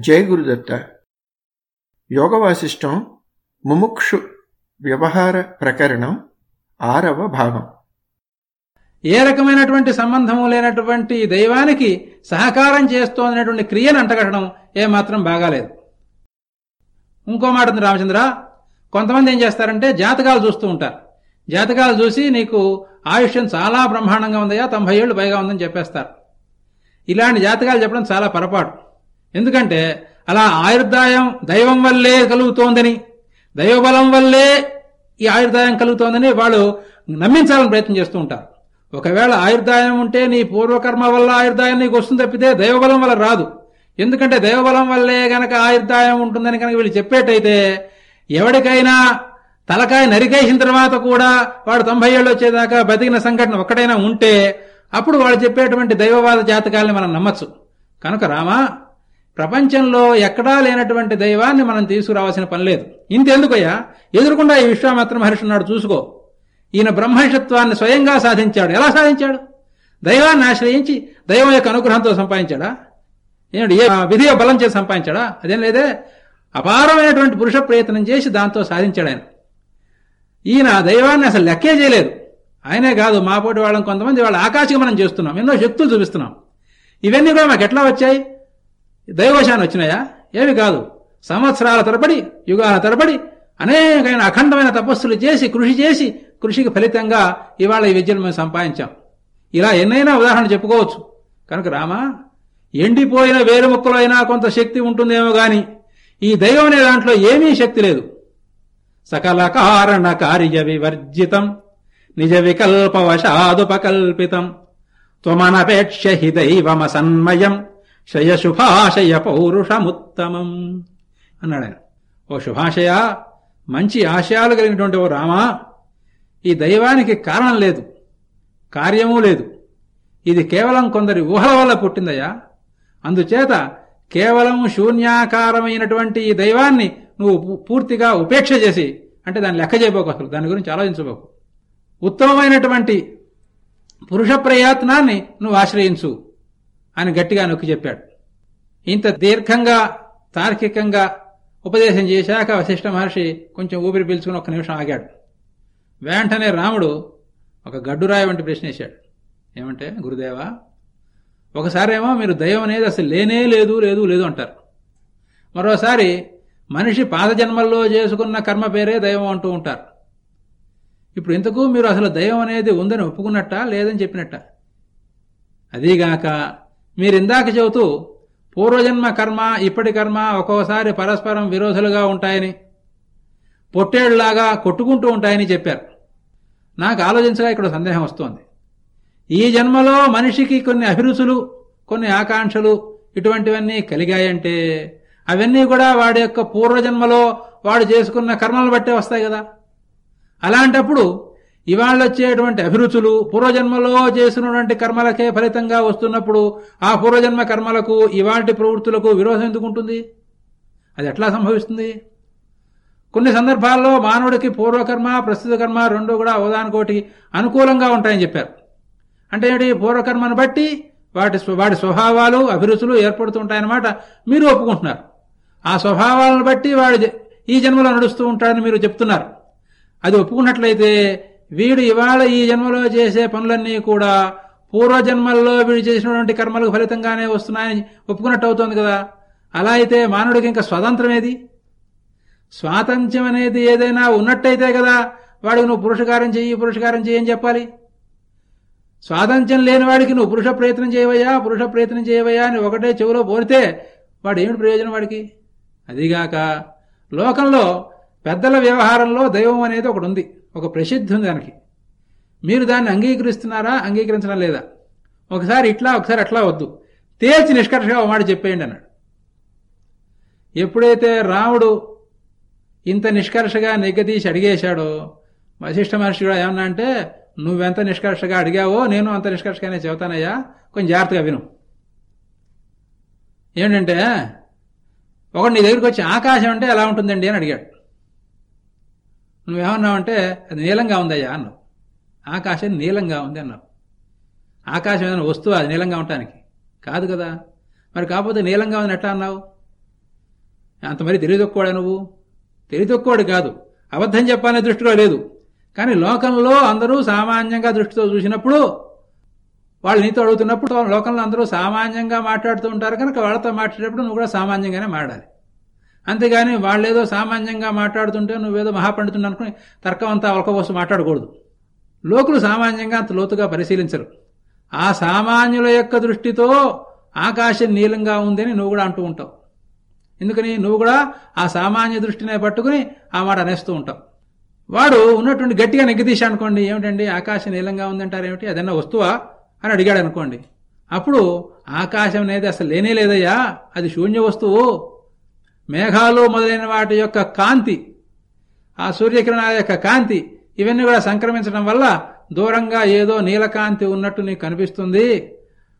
జయ గురుదత్త యోగవాసిష్టం ముముక్షు వ్యవహార ప్రకరణం ఆరవ భాగం. ఏ రకమైనటువంటి సంబంధము లేనటువంటి దైవానికి సహకారం చేస్తోందనేటువంటి క్రియను అంటగట్టడం ఏమాత్రం బాగాలేదు. ఇంకో మాట ఉంది రామచంద్ర. కొంతమంది ఏం చేస్తారంటే జాతకాలు చూస్తూ ఉంటారు. జాతకాలు చూసి నీకు ఆయుష్యం చాలా బ్రహ్మాండంగా ఉందయ్యా తొంభై ఏళ్ళు పైగా ఉందని చెప్పేస్తారు. ఇలాంటి జాతకాలు చెప్పడం చాలా పొరపాటు. ఎందుకంటే అలా ఆయుర్దాయం దైవం వల్లే కలుగుతోందని దైవబలం వల్లే ఈ ఆయుర్దాయం కలుగుతోందని వాళ్ళు నమ్మించాలని ప్రయత్నం చేస్తూ ఉంటారు. ఒకవేళ ఆయుర్దాయం ఉంటే నీ పూర్వకర్మ వల్ల ఆయుర్దాయం నీకు వస్తుంది తప్పితే దైవబలం వల్ల రాదు. ఎందుకంటే దైవబలం వల్లే గనక ఆయుర్దాయం ఉంటుందని కనుక వీళ్ళు చెప్పేటైతే ఎవరికైనా తలకాయ నరికేసిన తర్వాత కూడా వాడు తొంభై ఏళ్ళు వచ్చేదాకా బతికిన సంఘటన ఒక్కటైనా ఉంటే అప్పుడు వాళ్ళు చెప్పేటువంటి దైవవాద జాతకాలని మనం నమ్మచ్చు. కనుక రామా ప్రపంచంలో ఎక్కడా లేనటువంటి దైవాన్ని మనం తీసుకురావాల్సిన పని లేదు. ఇంతెందుకయ్యా? ఎదురుకుండా ఈ విశ్వామిత్ర మహర్షి ఉన్నాడు చూసుకో. ఈయన బ్రహ్మషత్వాన్ని స్వయంగా సాధించాడు. ఎలా సాధించాడు? దైవాన్ని ఆశ్రయించి దైవం యొక్క అనుగ్రహంతో సంపాదించాడా? ఏమిటి ఏ విధి బలం చేసి సంపాదించాడా? అదేం లేదే? అపారమైనటువంటి పురుష ప్రయత్నం చేసి దాంతో సాధించాడు ఆయన. ఈయన దైవాన్ని అసలు లెక్కే చేయలేదు. ఆయనే కాదు మా పోటీ వాళ్ళని కొంతమంది వాళ్ళ ఆకాశగమనం చేస్తున్నాం. ఎన్నో శక్తులు చూపిస్తున్నాం. ఇవన్నీ కూడా మాకు ఎట్లా వచ్చాయి? దైవశాన్ని వచ్చినాయా? ఏమి కాదు. సంవత్సరాల తరబడి యుగాల తరబడి అనేకమైన అఖండమైన తపస్సులు చేసి కృషి చేసి కృషికి ఫలితంగా ఇవాళ ఈ విద్యను మేము సంపాదించాం. ఇలా ఎన్నైనా ఉదాహరణ చెప్పుకోవచ్చు. కనుక రామా ఎండిపోయిన వేరు ముక్కలో అయినా కొంత శక్తి ఉంటుందేమో గాని ఈ దైవం అనే దాంట్లో ఏమీ శక్తి లేదు. సకల కారణ కార్య వివర్జితం నిజ వికల్పవశాదుపకల్పితం త్వమనపేక్ష హి దైవమసన్మయం. శయ శుభాశయ పౌరుషముత్తమం అన్నాడు ఆయన. ఓ శుభాశయ మంచి ఆశయాలు కలిగినటువంటి ఓ రామా ఈ దైవానికి కారణం లేదు కార్యము లేదు. ఇది కేవలం కొందరి ఊహల వల్ల పుట్టిందయ్యా. అందుచేత కేవలం శూన్యాకారమైనటువంటి ఈ దైవాన్ని నువ్వు పూర్తిగా ఉపేక్ష చేసి అంటే దాన్ని లెక్క చేయబోకు అసలు దాని గురించి ఆలోచించబోకు. ఉత్తమమైనటువంటి పురుష ప్రయత్నాన్ని నువ్వు ఆశ్రయించు. అని గట్టిగా నొక్కి చెప్పాడు. ఇంత దీర్ఘంగా తార్కికంగా ఉపదేశం చేశాక వశిష్ఠ మహర్షి కొంచెం ఊపిరి పీల్చుకుని ఒక నిమిషం ఆగాడు. వెంటనే రాముడు ఒక గడ్డురాయి వంటి ప్రశ్న వేశాడు. ఏమంటే గురుదేవా ఒకసారేమో మీరు దైవం అనేది అసలు లేనే లేదు లేదు లేదు అంటారు. మరోసారి మనిషి పాదజన్మల్లో చేసుకున్న కర్మ పేరే దైవం అంటూ ఉంటారు. ఇప్పుడు ఇంతకు మీరు అసలు దైవం అనేది ఉందని ఒప్పుకున్నట్ట లేదని చెప్పినట్ట? అదీగాక మీరు ఇందాక చెబుతూ పూర్వజన్మ కర్మ ఇప్పటి కర్మ ఒక్కోసారి పరస్పరం విరోధులుగా ఉంటాయని పొట్టేళ్ళాగా కొట్టుకుంటూ ఉంటాయని చెప్పారు. నాకు ఆలోచించగా ఇక్కడ సందేహం వస్తోంది. ఈ జన్మలో మనిషికి కొన్ని అభిరుచులు కొన్ని ఆకాంక్షలు ఇటువంటివన్నీ కలిగాయంటే అవన్నీ కూడా వాడి యొక్క పూర్వజన్మలో వాడు చేసుకున్న కర్మలు బట్టే వస్తాయి కదా. అలాంటప్పుడు ఇవాళ వచ్చేటువంటి అభిరుచులు పూర్వజన్మలో చేసినటువంటి కర్మలకే ఫలితంగా వస్తున్నప్పుడు ఆ పూర్వజన్మ కర్మలకు ఇవాటి ప్రవృత్తులకు విరోధం ఎందుకు ఉంటుంది? అది ఎట్లా సంభవిస్తుంది? కొన్ని సందర్భాల్లో మానవుడికి పూర్వకర్మ ప్రస్తుత కర్మ రెండు కూడా అవదానికోటి అనుకూలంగా ఉంటాయని చెప్పారు. అంటే ఏంటి పూర్వకర్మను బట్టి వాటి వాటి స్వభావాలు అభిరుచులు ఏర్పడుతుంటాయన్నమాట మీరు ఒప్పుకుంటున్నారు. ఆ స్వభావాలను బట్టి వాడు ఈ జన్మలో నడుస్తూ ఉంటాడని మీరు చెప్తున్నారు. అది ఒప్పుకున్నట్లయితే వీడు ఇవాళ ఈ జన్మలో చేసే పనులన్నీ కూడా పూర్వజన్మల్లో వీడు చేసినటువంటి కర్మలకు ఫలితంగానే వస్తున్నాయని ఒప్పుకున్నట్టు అవుతోంది కదా. అలా అయితే మానవుడికి ఇంకా స్వాతంత్రం స్వాతంత్ర్యం అనేది ఏదైనా ఉన్నట్టయితే కదా వాడికి నువ్వు పురుషకారం చెయ్యి పురుషకారం చెయ్యని చెప్పాలి. స్వాతంత్ర్యం లేని వాడికి నువ్వు పురుష ప్రయత్నం చేయవయ్యా పురుష ప్రయత్నం చేయవయ్యా అని ఒకటే చెవిలో పోరితే వాడు ఏమిటి ప్రయోజనం వాడికి? అదిగాక లోకంలో పెద్దల వ్యవహారంలో దైవం అనేది ఒకటి ఉంది. ఒక ప్రసిద్ధి ఉంది దానికి. మీరు దాన్ని అంగీకరిస్తున్నారా అంగీకరించడం లేదా? ఒకసారి ఇట్లా ఒకసారి అట్లా వద్దు. తేల్చి నిష్కర్షగా ఒక మాట చెప్పేయండి అన్నాడు. ఎప్పుడైతే రాముడు ఇంత నిష్కర్షగా నిగ్గదీసి అడిగేశాడో వశిష్ఠ మహర్షి కూడా ఏమన్నా అంటే నువ్వెంత నిష్కర్షగా అడిగావో నేను అంత నిష్కర్షగానే చెబుతానయ్యా కొంచెం జాగ్రత్తగా విను. ఏంటంటే ఒకటి నీ దగ్గరికి వచ్చి ఆకాశం అంటే ఎలా ఉంటుందండి? అని అడిగాడు. నువ్వేమన్నావంటే అది నీలంగా ఉందయ్యా అన్నావు. ఆకాశం నీలంగా ఉంది అన్నావు. ఆకాశం ఏదైనా వస్తువు? అది నీలంగా ఉండటానికి. కాదు కదా. మరి కాకపోతే నీలంగా ఉందని ఎట్లా అన్నావు? అంత మరి తెలియదొక్కువాడా నువ్వు? తెలియదొక్కువాడు కాదు. అబద్ధం చెప్పాలనే దృష్టిలో లేదు. కానీ లోకంలో అందరూ సామాన్యంగా దృష్టితో చూసినప్పుడు వాళ్ళు నీతో అడుగుతున్నప్పుడు లోకంలో అందరూ సామాన్యంగా మాట్లాడుతూ ఉంటారు కనుక వాళ్ళతో మాట్లాడేటప్పుడు నువ్వు కూడా సామాన్యంగానే మాట్లాడాలి అంతేగాని వాళ్ళేదో సామాన్యంగా మాట్లాడుతుంటే నువ్వేదో మహాపండితుడు అనుకుని తర్కం అంతా ఒలకపోసి మాట్లాడకూడదు. లోకులు సామాన్యంగా అంత లోతుగా పరిశీలించరు. ఆ సామాన్యుల యొక్క దృష్టితో ఆకాశం నీలంగా ఉందని నువ్వు కూడా అంటూ ఉంటావు. ఎందుకని? నువ్వు కూడా ఆ సామాన్య దృష్టినే పట్టుకుని ఆ మాట అనేస్తూ ఉంటావు. వాడు ఉన్నటువంటి గట్టిగా నెగ్గదీశ అనుకోండి ఏమిటండి? ఆకాశం నీలంగా ఉందంటారు ఏమిటి అదన్నా వస్తువా? అని అడిగాడు అనుకోండి అప్పుడు ఆకాశం అనేది అసలు లేనే లేదయ్యా అది శూన్య వస్తువు. మేఘాలు మొదలైన వాటి యొక్క కాంతి ఆ సూర్యకిరణాల యొక్క కాంతి ఇవన్నీ కూడా సంక్రమించడం వల్ల దూరంగా ఏదో నీలకాంతి ఉన్నట్టు నీకు కనిపిస్తుంది.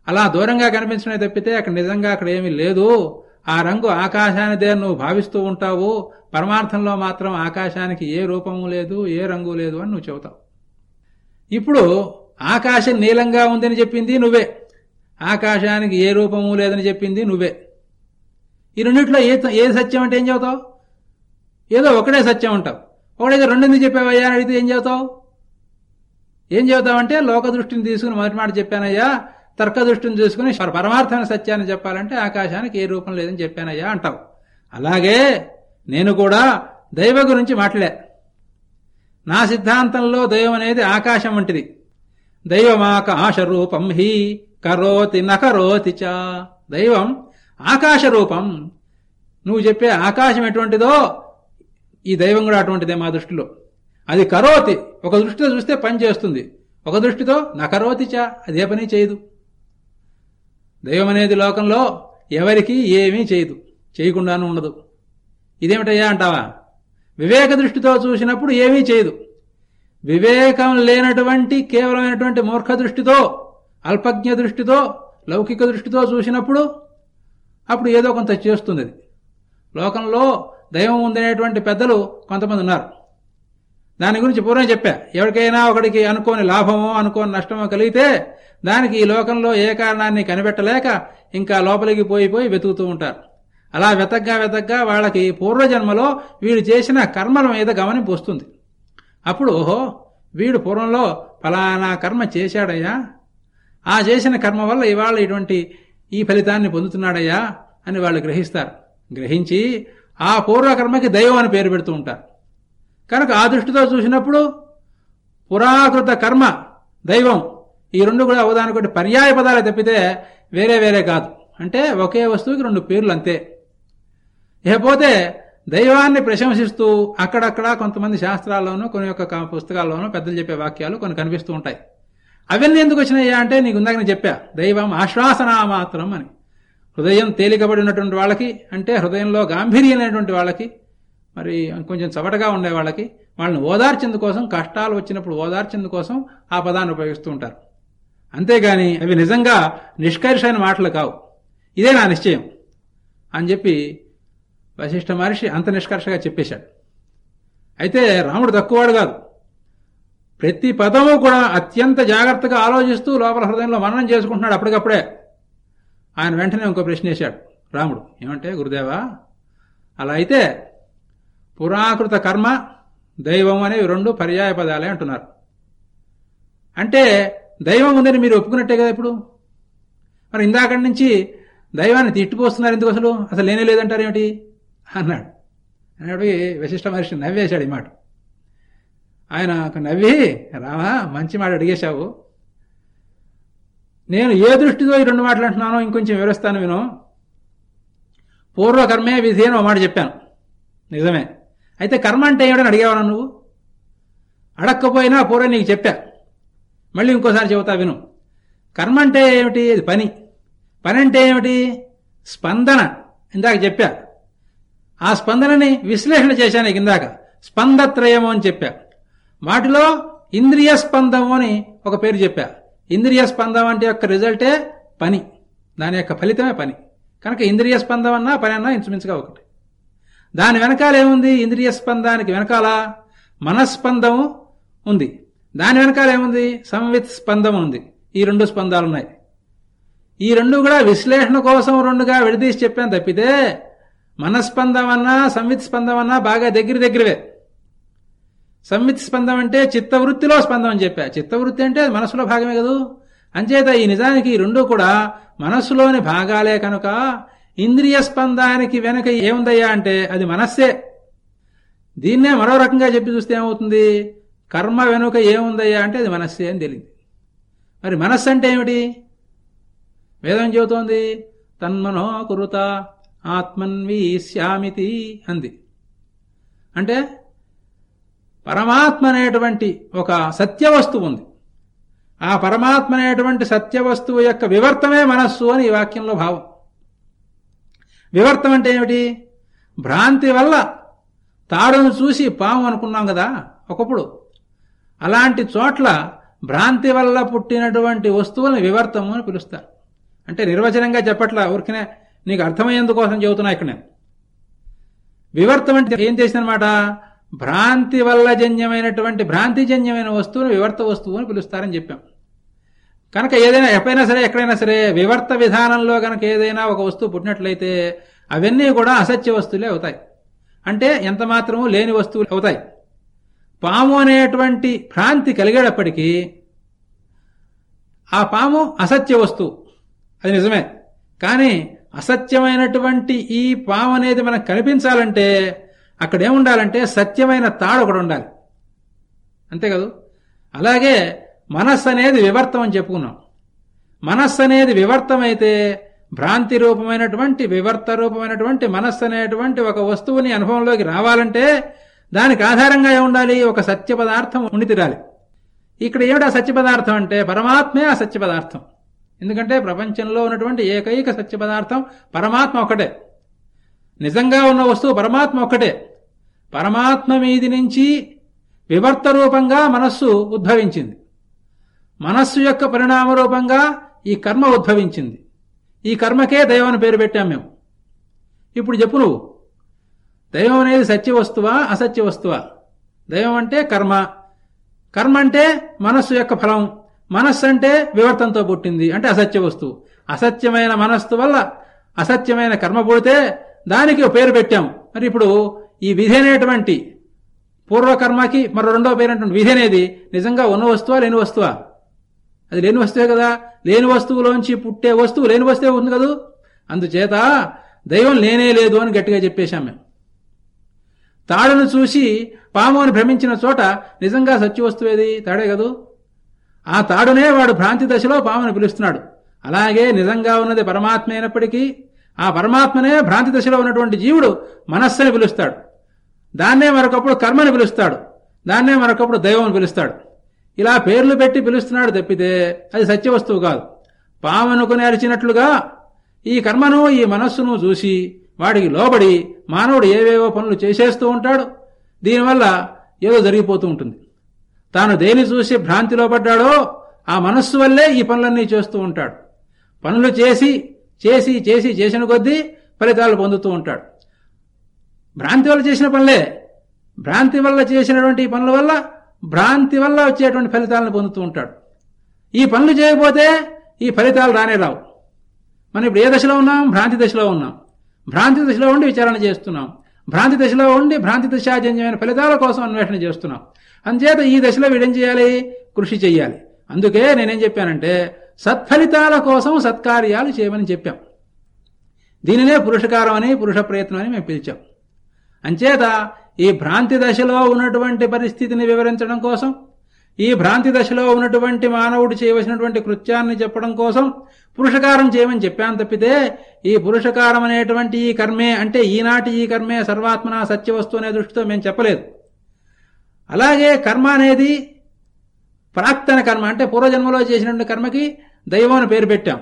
అలా దూరంగా కనిపించడం తప్పితే అక్కడ నిజంగా అక్కడ ఏమీ లేదు. ఆ రంగు ఆకాశానిదే నువ్వు భావిస్తూ ఉంటావు పరమార్థంలో మాత్రం ఆకాశానికి ఏ రూపము లేదు ఏ రంగు లేదు అని నువ్వు చెబుతావు. ఇప్పుడు ఆకాశం నీలంగా ఉందని చెప్పింది నువ్వే. ఆకాశానికి ఏ రూపము లేదని చెప్పింది నువ్వే. ఈ రెండిట్లో ఏ ఏ సత్యం అంటే ఏం చెబుతావు ఏదో ఒకటే సత్యం ఉంటావు ఒకటైతే రెండింది చెప్పావయ్యా అని అడిగితే ఏం చెబుతావు ఏం చెబుతావంటే లోక దృష్టిని తీసుకుని మొదటి మాట చెప్పానయ్యా తర్క దృష్టిని తీసుకుని పరమార్థమైన సత్యాన్ని చెప్పాలంటే ఆకాశానికి ఏ రూపం లేదని చెప్పానయ్యా అంటావు. అలాగే నేను కూడా దైవ గురించి మాట్లాడా. నా సిద్ధాంతంలో దైవం అనేది ఆకాశం వంటిది. దైవమాకాశ రూపం హి కరోతి నకరోతి చ. దైవం ఆకాశ రూపం నువ్వు చెప్పే ఆకాశం ఎటువంటిదో ఈ దైవం కూడా అటువంటిదే మా దృష్టిలో. అది కరోతి. ఒక దృష్టితో చూస్తే పని చేస్తుంది. ఒక దృష్టితో నకరోతి చ అదే పని చేయదు. దైవం అనేది లోకంలో ఎవరికి ఏమీ చేయదు. చేయకుండాను ఉండదు. ఇదేమిటయ్యా అంటావా? వివేక దృష్టితో చూసినప్పుడు ఏమీ చేయదు. వివేకం లేనటువంటి కేవలమైనటువంటి మూర్ఖ దృష్టితో అల్పజ్ఞ దృష్టితో లౌకిక దృష్టితో చూసినప్పుడు అప్పుడు ఏదో కొంత చేస్తుంది అది. లోకంలో దైవం ఉందనేటువంటి పెద్దలు కొంతమంది ఉన్నారు. దాని గురించి పూర్వం చెప్పా. ఎవరికైనా ఒకడికి అనుకోని లాభమో అనుకోని నష్టమో కలిగితే దానికి ఈ లోకంలో ఏ కారణాన్ని కనిపెట్టలేక ఇంకా లోపలికి పోయిపోయి వెతుకుతూ ఉంటారు. అలా వెతగ్గా వెతగ్గా వాళ్ళకి పూర్వజన్మలో వీడు చేసిన కర్మల మీద గమనింపు వస్తుంది అప్పుడు ఓహో వీడు పూర్వంలో ఫలానా కర్మ చేశాడయ్యా. ఆ చేసిన కర్మ వల్ల ఇవాళ ఇటువంటి ఈ ఫలితాన్ని పొందుతున్నాడయ్యా అని వాళ్ళు గ్రహిస్తారు. గ్రహించి ఆ పూర్వకర్మకి దైవం అని పేరు పెడుతూ ఉంటారు. కనుక ఆ దృష్టితో చూసినప్పుడు పురాకృత కర్మ దైవం ఈ రెండు కూడా అవదానికొకటి పర్యాయ పదాలు తప్పితే వేరే వేరే కాదు. అంటే ఒకే వస్తువుకి రెండు పేర్లు అంతే. ఇకపోతే దైవాన్ని ప్రశంసిస్తూ అక్కడక్కడ కొంతమంది శాస్త్రాల్లోనూ కొన్ని యొక్క పుస్తకాల్లోనూ పెద్దలు చెప్పే వాక్యాలు కొన్ని కనిపిస్తూ ఉంటాయి. అవన్నీ ఎందుకు వచ్చినాయా అంటే నీకు ఇందాక నేను చెప్పా దైవం ఆశ్వాసన మాత్రం అని. హృదయం తేలికబడి ఉన్నటువంటి వాళ్ళకి అంటే హృదయంలో గాంభీర్యమైనటువంటి వాళ్ళకి మరి కొంచెం చవటగా ఉండే వాళ్ళకి వాళ్ళని ఓదార్చేందుకోసం కష్టాలు వచ్చినప్పుడు ఓదార్చేందుకోసం ఆ పదాన్ని ఉపయోగిస్తూ ఉంటారు. అంతేగాని అవి నిజంగా నిష్కర్షైన మాటలు కావు. ఇదే నా నిశ్చయం అని చెప్పి వశిష్ఠ మహర్షి అంత నిష్కర్షగా చెప్పేశాడు. అయితే రాముడు తక్కువవాడు కాదు. ప్రతి పదము కూడా అత్యంత జాగ్రత్తగా ఆలోచిస్తూ లోపల హృదయంలో మననం చేసుకుంటున్నాడు అప్పటికప్పుడే. ఆయన వెంటనే ఇంకో ప్రశ్న వేశాడు. రాముడు ఏమంటే గురుదేవా అలా అయితే పురాకృత కర్మ దైవం అనేవి రెండు పర్యాయ పదాలే అంటున్నారు. అంటే దైవం ఉందని మీరు ఒప్పుకున్నట్టే కదా ఇప్పుడు? మరి ఇందాకటి నుంచి దైవాన్ని తిట్టిపోస్తున్నారు ఎందుకు అసలు? అసలు లేనే లేదంటారు ఏమిటి? అన్నాడు. అన్నాడు వశిష్ఠ మహర్షి నవ్వేశాడు ఈ మాట. ఆయన నవ్వి రామా మంచి మాట అడిగేశావు. నేను ఏ దృష్టితో ఈ రెండు మాటలు అంటున్నానో ఇంకొంచెం వివరిస్తాను విను. పూర్వకర్మే విధి అని ఒక మాట చెప్పాను. నిజమే. అయితే కర్మ అంటే ఏమిటని అడిగావా నువ్వు? అడక్కపోయినా పూర్వం నీకు చెప్పా. మళ్ళీ ఇంకోసారి చెబుతా విను. కర్మ అంటే ఏమిటి? ఇది పని. పని అంటే ఏమిటి? స్పందన. ఇందాక చెప్పా. ఆ స్పందనని విశ్లేషణ చేశాను ఇందాక. స్పందత్రయము అని చెప్పా. వాటిలో ఇంద్రియ స్పందము అని ఒక పేరు చెప్పా. ఇంద్రియ స్పందం అంటే యొక్క రిజల్టే పని. దాని యొక్క ఫలితమే పని. కనుక ఇంద్రియ స్పందం అన్నా పని అన్నా ఇంచుమించుగా ఒకటి. దాని వెనకాల ఏముంది? ఇంద్రియ స్పందానికి వెనకాల మనస్పందము ఉంది. దాని వెనకాల ఏముంది? సంవిత్ స్పందం ఉంది. ఈ రెండు స్పందాలు ఉన్నాయి ఈ రెండు కూడా విశ్లేషణ కోసం రెండుగా విడదీసి చెప్పాను తప్పితే మనస్పందం అన్నా సంవిత్ స్పందం అన్నా బాగా దగ్గర దగ్గరవే. సమ్మితి స్పందం అంటే చిత్తవృత్తిలో స్పందం అని చెప్పా. చిత్తవృత్తి అంటే అది మనసులో భాగమే కదూ? అంచేత ఈ నిజానికి ఈ రెండు కూడా మనస్సులోని భాగాలే కనుక ఇంద్రియ స్పందానికి వెనక ఏముందయ్యా అంటే అది మనస్సే. దీన్నే మరో రకంగా చెప్పి చూస్తే ఏమవుతుంది? కర్మ వెనుక ఏముందయ్యా అంటే అది మనస్సే అని తెలియదు మరి మనస్సు అంటే ఏమిటి? వేదం చెబుతోంది తన్మనో కురుత ఆత్మన్వీశ్యామితి అంది. అంటే పరమాత్మ అనేటువంటి ఒక సత్య వస్తువు ఉంది. ఆ పరమాత్మ అనేటువంటి సత్యవస్తువు యొక్క వివర్తమే మనస్సు అని ఈ వాక్యంలో భావం. వివర్తం అంటే ఏమిటి? భ్రాంతి వల్ల తాడును చూసి పాము అనుకున్నాం కదా ఒకప్పుడు. అలాంటి చోట్ల భ్రాంతి వల్ల పుట్టినటువంటి వస్తువులను వివర్తము అని పిలుస్తారు. అంటే నిర్వచనంగా చెప్పట్లా ఊరికనే నీకు అర్థమయ్యేందుకోసం చెబుతున్నా ఇక్కడ నేను. వివర్తం అంటే ఏం చేసిందనమాట? భ్రాంతి వల్ల జన్యమైనటువంటి భ్రాంతిజన్యమైన వస్తువును వివర్త వస్తువు అని పిలుస్తారని చెప్పాం. కనుక ఏదైనా ఎప్పుడైనా సరే ఎక్కడైనా సరే వివర్త విధానంలో కనుక ఏదైనా ఒక వస్తువు పుట్టినట్లయితే అవన్నీ కూడా అసత్య వస్తువులే అవుతాయి. అంటే ఎంత మాత్రము లేని వస్తువులు అవుతాయి. పాము అనేటువంటి భ్రాంతి కలిగేటప్పటికీ ఆ పాము అసత్య వస్తువు. అది నిజమే. కానీ అసత్యమైనటువంటి ఈ పాము అనేది మనకు కనిపించాలంటే అక్కడ ఏముండాలంటే సత్యమైన తాడు ఒకడు ఉండాలి అంతే కదూ? అలాగే మనస్సు అనేది వివర్తం అని చెప్పుకున్నాం. మనస్సు అనేది వివర్తమైతే భ్రాంతి రూపమైనటువంటి వివర్త రూపమైనటువంటి మనస్సు అనేటువంటి ఒక వస్తువుని అనుభవంలోకి రావాలంటే దానికి ఆధారంగా ఏముండాలి? ఒక సత్య పదార్థం ఉండి తీరాలి. ఇక్కడ ఏమిటా సత్య పదార్థం అంటే? పరమాత్మే ఆ సత్య పదార్థం. ఎందుకంటే ప్రపంచంలో ఉన్నటువంటి ఏకైక సత్య పదార్థం పరమాత్మ ఒకటే నిజంగా ఉన్న వస్తువు పరమాత్మ ఒక్కటే. పరమాత్మ మీది నుంచి వివర్త రూపంగా మనస్సు ఉద్భవించింది. మనస్సు యొక్క పరిణామ రూపంగా ఈ కర్మ ఉద్భవించింది. ఈ కర్మకే దైవం పేరు పెట్టాం మేము. ఇప్పుడు చెప్పు నువ్వు. దైవం అనేది సత్య వస్తువా అసత్య వస్తువా? దైవం అంటే కర్మ. కర్మ అంటే మనస్సు యొక్క ఫలం. మనస్సు అంటే వివర్తంతో పుట్టింది అంటే అసత్య వస్తువు. అసత్యమైన మనస్సు వల్ల అసత్యమైన కర్మ పుడితే దానికి పేరు పెట్టాం. మరి ఇప్పుడు ఈ విధి అనేటువంటి పూర్వకర్మకి మరో రెండో పేరు విధి అనేది నిజంగా ఉన్న వస్తువా లేని వస్తువా? అది లేని వస్తువే కదా. లేని వస్తువులోంచి పుట్టే వస్తువు లేని వస్తువే ఉంది కదూ? అందుచేత దైవం లేనే లేదు అని గట్టిగా చెప్పేశాం మేము. తాడును చూసి పాము అని భ్రమించిన చోట నిజంగా సత్యవస్తువేది తాడే కదూ? ఆ తాడునే వాడు భ్రాంతి దశలో పాముని పిలుస్తున్నాడు. అలాగే నిజంగా ఉన్నది పరమాత్మ అయినప్పటికీ ఆ పరమాత్మనే భ్రాంతి దశలో ఉన్నటువంటి జీవుడు మనస్సుని పిలుస్తాడు. దాన్నే మరొకప్పుడు కర్మని పిలుస్తాడు. దాన్నే మరొకప్పుడు దైవం పిలుస్తాడు. ఇలా పేర్లు పెట్టి పిలుస్తున్నాడు తప్పితే అది సత్య వస్తువు కాదు. పామనుకుని అరిచినట్లుగా ఈ కర్మను ఈ మనస్సును చూసి వాడికి లోబడి మానవుడు ఏవేవో పనులు చేసేస్తూ ఉంటాడు. దీనివల్ల ఏదో జరిగిపోతూ ఉంటుంది. తాను దేని చూసి భ్రాంతిలో పడ్డాడో ఆ మనస్సు వల్లే ఈ పనులన్నీ చేస్తూ ఉంటాడు. పనులు చేసి చేసి చేసి చేసిన కొద్దీ ఫలితాలు పొందుతూ ఉంటాడు. భ్రాంతి వల్ల చేసిన పనులే. భ్రాంతి వల్ల చేసినటువంటి ఈ పనుల వల్ల భ్రాంతి వల్ల వచ్చేటువంటి ఫలితాలను పొందుతూ ఉంటాడు. ఈ పనులు చేయకపోతే ఈ ఫలితాలు రానే రావు. మనం ఇప్పుడు ఏ దశలో ఉన్నాం? భ్రాంతి దశలో ఉన్నాం. భ్రాంతి దశలో ఉండి విచారణ చేస్తున్నాం. భ్రాంతి దశలో ఉండి భ్రాంతి దశాజన్యమైన ఫలితాల కోసం అన్వేషణ చేస్తున్నాం. అందుచేత ఈ దశలో వీడేం చేయాలి? కృషి చేయాలి అందుకే నేనేం చెప్పానంటే సత్ఫలితాల కోసం సత్కార్యాలు చేయమని చెప్పాం. దీనినే పురుషకారం అని పురుష ప్రయత్నం అని మేము పిలిచాం. అంచేత ఈ భ్రాంతి దశలో ఉన్నటువంటి పరిస్థితిని వివరించడం కోసం ఈ భ్రాంతి దశలో ఉన్నటువంటి మానవుడు చేయవలసినటువంటి కృత్యాన్ని చెప్పడం కోసం పురుషకారం చేయమని చెప్పాను తప్పితే ఈ పురుషకారం అనేటువంటి ఈ కర్మే అంటే ఈనాటి ఈ కర్మే సర్వాత్మన సత్యవస్తు అనే దృష్టితో మేము చెప్పలేదు. అలాగే కర్మ అనేది ప్రాక్తన కర్మ అంటే పూర్వజన్మలో చేసినటువంటి కర్మకి దైవం అని పేరు పెట్టాం.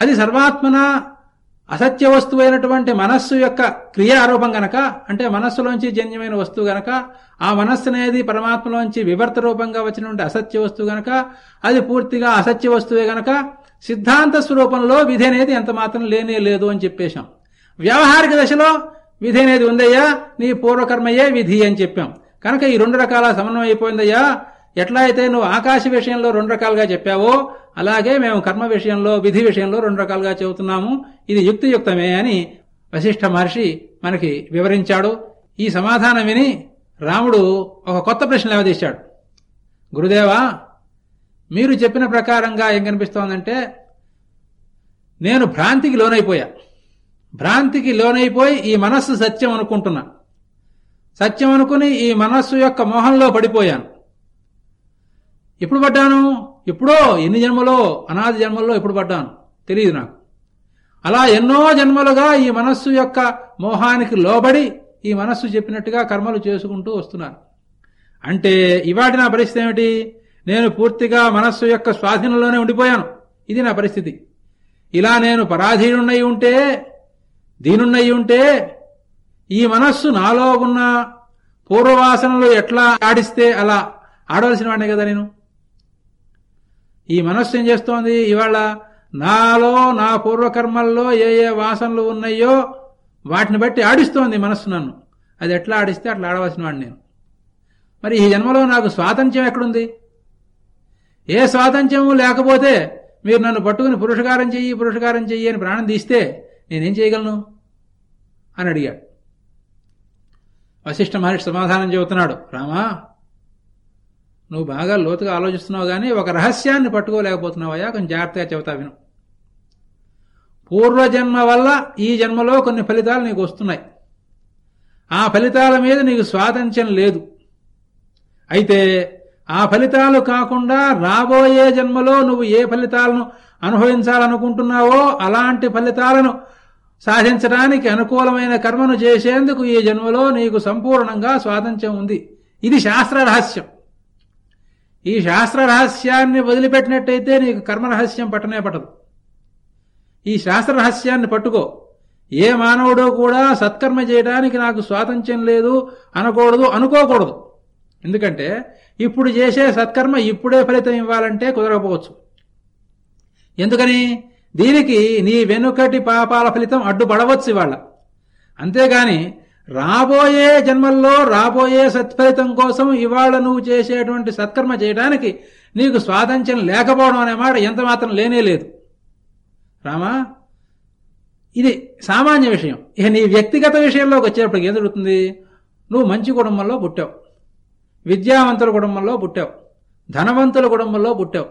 అది సర్వాత్మన అసత్య వస్తువు అయినటువంటి మనస్సు యొక్క క్రియారూపం గనక అంటే మనస్సులోంచి జన్యమైన వస్తువు గనక ఆ మనస్సు అనేది పరమాత్మలోంచి వివర్త రూపంగా వచ్చినటువంటి అసత్య వస్తువు గనక అది పూర్తిగా అసత్య వస్తువే గనక సిద్ధాంత స్వరూపంలో విధి అనేది ఎంత మాత్రం లేనే లేదు అని చెప్పేశాం. వ్యావహారిక దశలో విధి అనేది ఉందయ్యా నీ పూర్వకర్మయే విధి అని చెప్పాం. కనుక ఈ రెండు రకాల సమన్వయం అయిపోయిందయ్యా ఎట్లా అయితే నువ్వు ఆకాశ విషయంలో రెండు రకాలుగా చెప్పావో అలాగే మేము కర్మ విషయంలో విధి విషయంలో రెండు రకాలుగా చెబుతున్నాము. ఇది యుక్తియుక్తమే అని వశిష్ఠ మహర్షి మనకి వివరించాడు. ఈ సమాధానం విని రాముడు ఒక కొత్త ప్రశ్న లేవదీశాడు. గురుదేవా మీరు చెప్పిన ప్రకారంగా ఏం కనిపిస్తోందంటే నేను భ్రాంతికి లోనైపోయా. భ్రాంతికి లోనైపోయి ఈ మనస్సు సత్యం అనుకుంటున్నా. సత్యం అనుకుని ఈ మనస్సు యొక్క మోహంలో పడిపోయాను. ఎప్పుడు పడ్డాను? ఎప్పుడో? ఎన్ని జన్మలో? అనాది జన్మల్లో ఎప్పుడు పడ్డాను? తెలియదు నాకు. అలా ఎన్నో జన్మలుగా ఈ మనస్సు యొక్క మోహానికి లోబడి ఈ మనస్సు చెప్పినట్టుగా కర్మలు చేసుకుంటూ వస్తున్నాను అంటే ఇవాటి నా పరిస్థితి ఏమిటి? నేను పూర్తిగా మనస్సు యొక్క స్వాధీనంలోనే ఉండిపోయాను. ఇది నా పరిస్థితి. ఇలా నేను పరాధీనున్నై ఉంటే దీనున్నై ఉంటే ఈ మనస్సు నాలో ఉన్న పూర్వవాసనలు ఎట్లా ఆడిస్తే అలా ఆడవలసిన వాడినే కదా నేను? ఈ మనస్సు ఏం చేస్తోంది? ఇవాళ నాలో నా పూర్వకర్మల్లో ఏ ఏ వాసనలు ఉన్నాయో వాటిని బట్టి ఆడిస్తోంది మనస్సు నన్ను. అది ఎట్లా ఆడిస్తే అట్లా ఆడవలసిన వాడిని నేను. మరి ఈ జన్మలో నాకు స్వాతంత్ర్యం ఎక్కడుంది? ఏ స్వాతంత్ర్యము లేకపోతే మీరు నన్ను పట్టుకుని పురుషకారం చెయ్యి పురుషకారం చెయ్యి అని ప్రాణం తీస్తే నేనేం చేయగలను? అని అడిగాడు. వశిష్ఠ మహర్షి సమాధానం చెబుతున్నాడు. రామా నువ్వు బాగా లోతుగా ఆలోచిస్తున్నావు కానీ ఒక రహస్యాన్ని పట్టుకోలేకపోతున్నావయ్యా. కొంచెం జాగ్రత్తగా చెబుతా విను. పూర్వజన్మ వల్ల ఈ జన్మలో కొన్ని ఫలితాలు నీకు వస్తున్నాయి. ఆ ఫలితాల మీద నీకు స్వాతంత్ర్యం లేదు. అయితే ఆ ఫలితాలు కాకుండా రాబోయే జన్మలో నువ్వు ఏ ఫలితాలను అనుభవించాలనుకుంటున్నావో అలాంటి ఫలితాలను సాధించడానికి అనుకూలమైన కర్మను చేసేందుకు ఈ జన్మలో నీకు సంపూర్ణంగా స్వాతంత్ర్యం ఉంది. ఇది శాస్త్ర రహస్యం. ఈ శాస్త్ర రహస్యాన్ని వదిలిపెట్టినట్టయితే నీకు కర్మ రహస్యం పట్టనే పట్టదు. ఈ శాస్త్ర రహస్యాన్ని పట్టుకో. ఏ మానవుడో కూడా సత్కర్మ చేయడానికి నాకు స్వాతంత్ర్యం లేదు అనకూడదు అనుకోకూడదు. ఎందుకంటే ఇప్పుడు చేసే సత్కర్మ ఇప్పుడే ఫలితం ఇవ్వాలంటే కుదరకపోవచ్చు. ఎందుకని? దీనికి నీ వెనుకటి పాపాల ఫలితం అడ్డుపడవచ్చు ఇవాళ. అంతేగాని రాబోయే జన్మల్లో రాబోయే సత్ఫలితం కోసం ఇవాళ నువ్వు చేసేటువంటి సత్కర్మ చేయడానికి నీకు స్వాతంత్ర్యం లేకపోవడం అనే మాట ఎంత మాత్రం లేనే లేదు. రామా ఇది సామాన్య విషయం. ఇక నీ వ్యక్తిగత విషయంలోకి వచ్చేటప్పటికి ఏం జరుగుతుంది? నువ్వు మంచి కుటుంబంలో పుట్టావు. విద్యావంతుల కుటుంబంలో పుట్టావు. ధనవంతుల కుటుంబంలో పుట్టావు.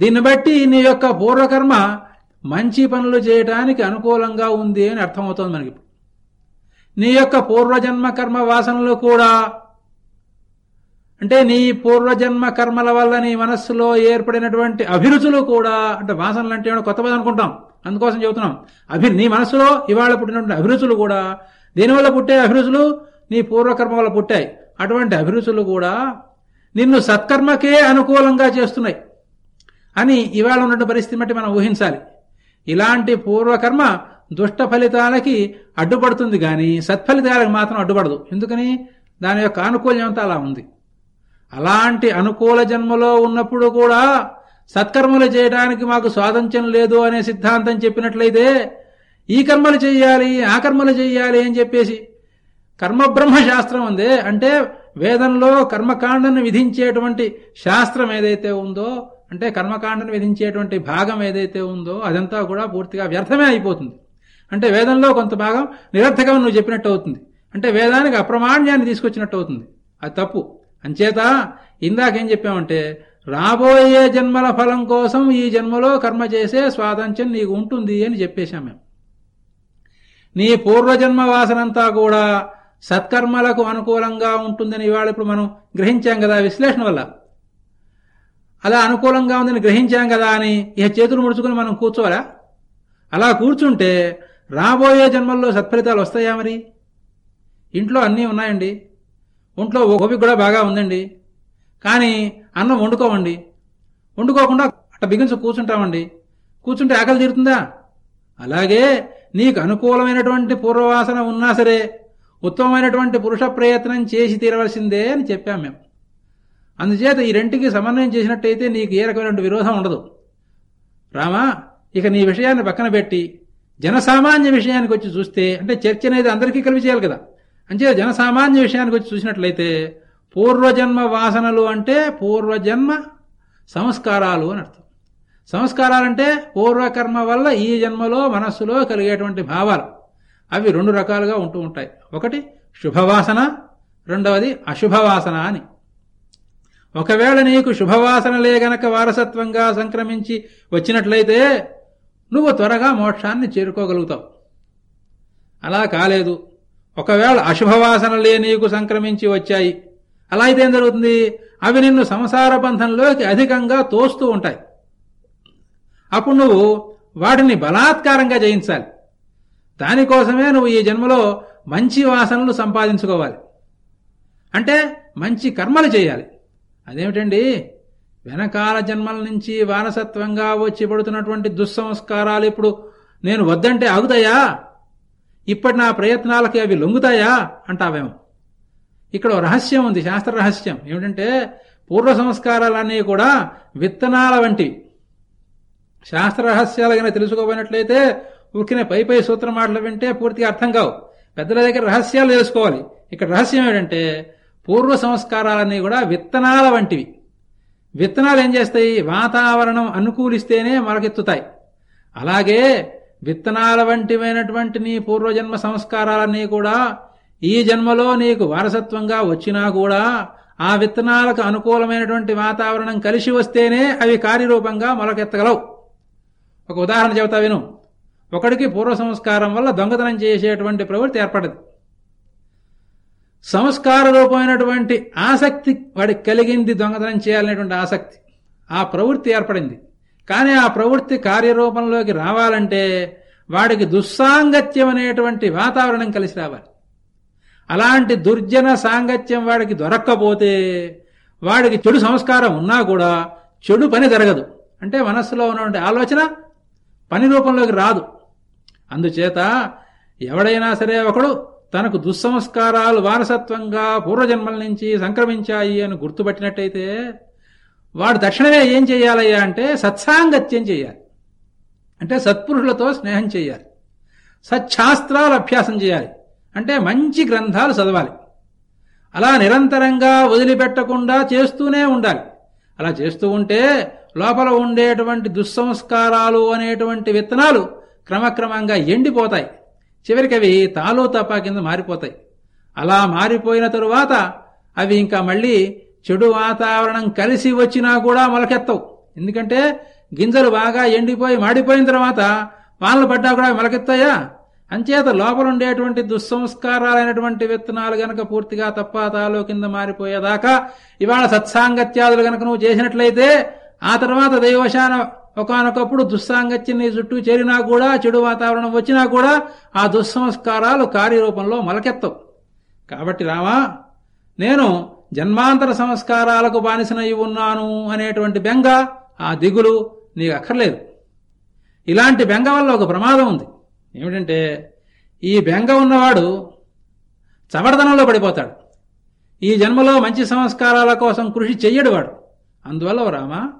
దీన్ని బట్టి నీ యొక్క పూర్వకర్మ మంచి పనులు చేయటానికి అనుకూలంగా ఉంది అని అర్థమవుతోంది మనకి నీ యొక్క పూర్వజన్మ కర్మ వాసనలు కూడా అంటే నీ పూర్వజన్మ కర్మల వల్ల నీ మనస్సులో ఏర్పడినటువంటి అభిరుచులు కూడా అంటే వాసనలు అంటే కొత్త పదం అనుకుంటాం. అందుకోసం చెబుతున్నాం. అభి నీ మనస్సులో ఇవాళ పుట్టినటువంటి అభిరుచులు కూడా దీనివల్ల పుట్టే అభిరుచులు నీ పూర్వకర్మ వల్ల పుట్టాయి. అటువంటి అభిరుచులు కూడా నిన్ను సత్కర్మకే అనుకూలంగా చేస్తున్నాయి అని ఇవాళ ఉన్నటువంటి పరిస్థితి బట్టి మనం ఊహించాలి. ఇలాంటి పూర్వకర్మ దుష్ట ఫలితాలకి అడ్డుపడుతుంది కానీ సత్ఫలితాలకు మాత్రం అడ్డుపడదు. ఎందుకని? దాని యొక్క ఆనుకూల్యం అంతా అలా ఉంది. అలాంటి అనుకూల జన్మలో ఉన్నప్పుడు కూడా సత్కర్మలు చేయడానికి మాకు స్వాతంత్ర్యం లేదు అనే సిద్ధాంతం చెప్పినట్లయితే ఈ కర్మలు చేయాలి ఆ కర్మలు చేయాలి అని చెప్పేసి కర్మబ్రహ్మ శాస్త్రం ఉంది అంటే వేదంలో కర్మకాండను విధించేటువంటి శాస్త్రం ఏదైతే ఉందో అంటే కర్మకాండను విధించేటువంటి భాగం ఏదైతే ఉందో అదంతా కూడా పూర్తిగా వ్యర్థమే అయిపోతుంది. అంటే వేదంలో కొంత భాగం నిరర్థకం నువ్వు చెప్పినట్టు అవుతుంది. అంటే వేదానికి అప్రమాణ్యాన్ని తీసుకొచ్చినట్టు అవుతుంది. అది తప్పు. అంచేత ఇందాకేం చెప్పామంటే రాబోయే జన్మల ఫలం కోసం ఈ జన్మలో కర్మ చేసే స్వాతంత్ర్యం నీకు ఉంటుంది అని చెప్పేశాం మేము. నీ పూర్వజన్మ వాసనంతా కూడా సత్కర్మలకు అనుకూలంగా ఉంటుందని ఇవాళ ఇప్పుడు మనం గ్రహించాం కదా విశ్లేషణ వల్ల. అలా అనుకూలంగా ఉందని గ్రహించాం కదా అని ఇక చేతులు ముడుచుకుని మనం కూర్చోవాలా? అలా కూర్చుంటే రాబోయే జన్మల్లో సత్ఫలితాలు వస్తాయా మరి? ఇంట్లో అన్నీ ఉన్నాయండి. ఒంట్లో ఓపిక కూడా బాగా ఉందండి. కానీ అన్నం వండుకోమండి. వండుకోకుండా అట్ట బిగించి కూర్చుంటామండి. కూర్చుంటే ఆకలి తీరుతుందా? అలాగే నీకు అనుకూలమైనటువంటి పూర్వవాసన ఉన్నా సరే ఉత్తమమైనటువంటి పురుష ప్రయత్నం చేసి తీరవలసిందే అని చెప్పాం మేము. అందుచేత ఈ రెంటికి సమన్వయం చేసినట్టయితే నీకు ఏ రకమైనటువంటి విరోధం ఉండదు. రామా ఇక నీ విషయాన్ని పక్కన పెట్టి జనసామాన్య విషయానికి వచ్చి చూస్తే అంటే చర్చ అనేది అందరికీ కలిపి చేయాలి కదా. అంటే జనసామాన్య విషయానికి వచ్చి చూసినట్లయితే పూర్వజన్మ వాసనలు అంటే పూర్వజన్మ సంస్కారాలు అని అర్థం. సంస్కారాలంటే పూర్వకర్మ వల్ల ఈ జన్మలో మనస్సులో కలిగేటువంటి భావాలు. అవి రెండు రకాలుగా ఉంటూ ఉంటాయి. ఒకటి శుభవాసన రెండవది అశుభవాసన అని. ఒకవేళ నీకు శుభవాసనలే గనక వారసత్వంగా సంక్రమించి వచ్చినట్లయితే నువ్వు త్వరగా మోక్షాన్ని చేరుకోగలుగుతావు. అలా కాలేదు. ఒకవేళ అశుభవాసనలే నీకు సంక్రమించి వచ్చాయి. అలా అయితే ఏం జరుగుతుంది? అవి నిన్ను సంసార బంధంలోకి అధికంగా తోస్తూ ఉంటాయి. అప్పుడు నువ్వు వాటిని బలాత్కారంగా జయించాలి. దానికోసమే నువ్వు ఈ జన్మలో మంచి వాసనలు సంపాదించుకోవాలి. అంటే మంచి కర్మలు చేయాలి. అదేమిటండి? వెనకాల జన్మల నుంచి వారసత్వంగా వచ్చి పడుతున్నటువంటి దుస్సంస్కారాలు ఇప్పుడు నేను వద్దంటే ఆగుతాయా? ఇప్పటి నా ప్రయత్నాలకి అవి లొంగుతాయా? అంటావేమో. ఇక్కడ రహస్యం ఉంది శాస్త్ర రహస్యం. ఏమిటంటే పూర్వ సంస్కారాలన్నీ కూడా విత్తనాల వంటివి శాస్త్ర రహస్యాలు కనుక తెలుసుకోపోయినట్లయితే ఊరికినే పై పై సూత్ర మాటలు వింటే పూర్తిగా అర్థం కావు. పెద్దల దగ్గర రహస్యాలు తెలుసుకోవాలి. ఇక్కడ రహస్యం ఏంటంటే పూర్వ సంస్కారాలన్నీ కూడా విత్తనాల వంటివి. విత్తనాలు ఏం చేస్తాయి? వాతావరణం అనుకూలిస్తేనే మొలకెత్తుతాయి. అలాగే విత్తనాల వంటివైనటువంటి నీ పూర్వజన్మ సంస్కారాలన్నీ కూడా ఈ జన్మలో నీకు వారసత్వంగా వచ్చినా కూడా ఆ విత్తనాలకు అనుకూలమైనటువంటి వాతావరణం కలిసి వస్తేనే అవి కార్యరూపంగా మొలకెత్తగలవు. ఒక ఉదాహరణ చెబుతా విను. ఒకడికి పూర్వ సంస్కారం వల్ల దొంగతనం చేసేటువంటి ప్రవృత్తి ఏర్పడదు. సంస్కార రూపమైనటువంటి ఆసక్తి వాడికి కలిగింది దొంగతనం చేయాలనేటువంటి ఆసక్తి. ఆ ప్రవృత్తి ఏర్పడింది. కానీ ఆ ప్రవృత్తి కార్యరూపంలోకి రావాలంటే వాడికి దుస్సాంగత్యం అనేటువంటి వాతావరణం కలిసి రావాలి. అలాంటి దుర్జన సాంగత్యం వాడికి దొరక్కపోతే వాడికి చెడు సంస్కారం ఉన్నా కూడా చెడు పని జరగదు. అంటే మనస్సులో ఉన్నటువంటి ఆలోచన పని రూపంలోకి రాదు. అందుచేత ఎవడైనా సరే ఒకడు తనకు దుస్సంస్కారాలు వారసత్వంగా పూర్వజన్మల నుంచి సంక్రమించాయి అని గుర్తుపట్టినట్టయితే వాడు తక్షణమే ఏం చేయాలయ్యా అంటే సత్సాంగత్యం చేయాలి. అంటే సత్పురుషులతో స్నేహం చేయాలి. సచ్ఛాస్త్రాలు అభ్యాసం చేయాలి. అంటే మంచి గ్రంథాలు చదవాలి. అలా నిరంతరంగా వదిలిపెట్టకుండా చేస్తూనే ఉండాలి. అలా చేస్తూ ఉంటే లోపల ఉండేటువంటి దుస్సంస్కారాలు అనేటువంటి విత్తనాలు క్రమక్రమంగా ఎండిపోతాయి. చివరికి అవి తాలో తపా కింద మారిపోతాయి. అలా మారిపోయిన తరువాత అవి ఇంకా మళ్ళీ చెడు వాతావరణం కలిసి వచ్చినా కూడా మొలకెత్తవు. ఎందుకంటే గింజలు బాగా ఎండిపోయి మాడిపోయిన తర్వాత వానలు పడ్డా కూడా మొలకెత్తాయా? అంచేత లోపల ఉండేటువంటి దుస్సంస్కారాలైనటువంటి విత్తనాలు గనక పూర్తిగా తప్ప తాలో కింద మారిపోయేదాకా ఇవాళ సత్సాంగత్యాదులు గనక నువ్వు చేసినట్లయితే ఆ తర్వాత దైవశాన ఒకనొకప్పుడు దుస్సాంగత్యం నీ చుట్టూ చేరినా కూడా చెడు వాతావరణం వచ్చినా కూడా ఆ దుస్సంస్కారాలు కార్యరూపంలో మొలకెత్తవు. కాబట్టి రామా నేను జన్మాంతర సంస్కారాలకు బానిసనయ్యి ఉన్నాను అనేటువంటి బెంగ ఆ దిగులు నీకు అక్కర్లేదు. ఇలాంటి బెంగ వల్ల ఒక ప్రమాదం ఉంది. ఏమిటంటే ఈ బెంగ ఉన్నవాడు చవడదనంలో పడిపోతాడు. ఈ జన్మలో మంచి సంస్కారాల కోసం కృషి చెయ్యడు వాడు. అందువల్ల రామా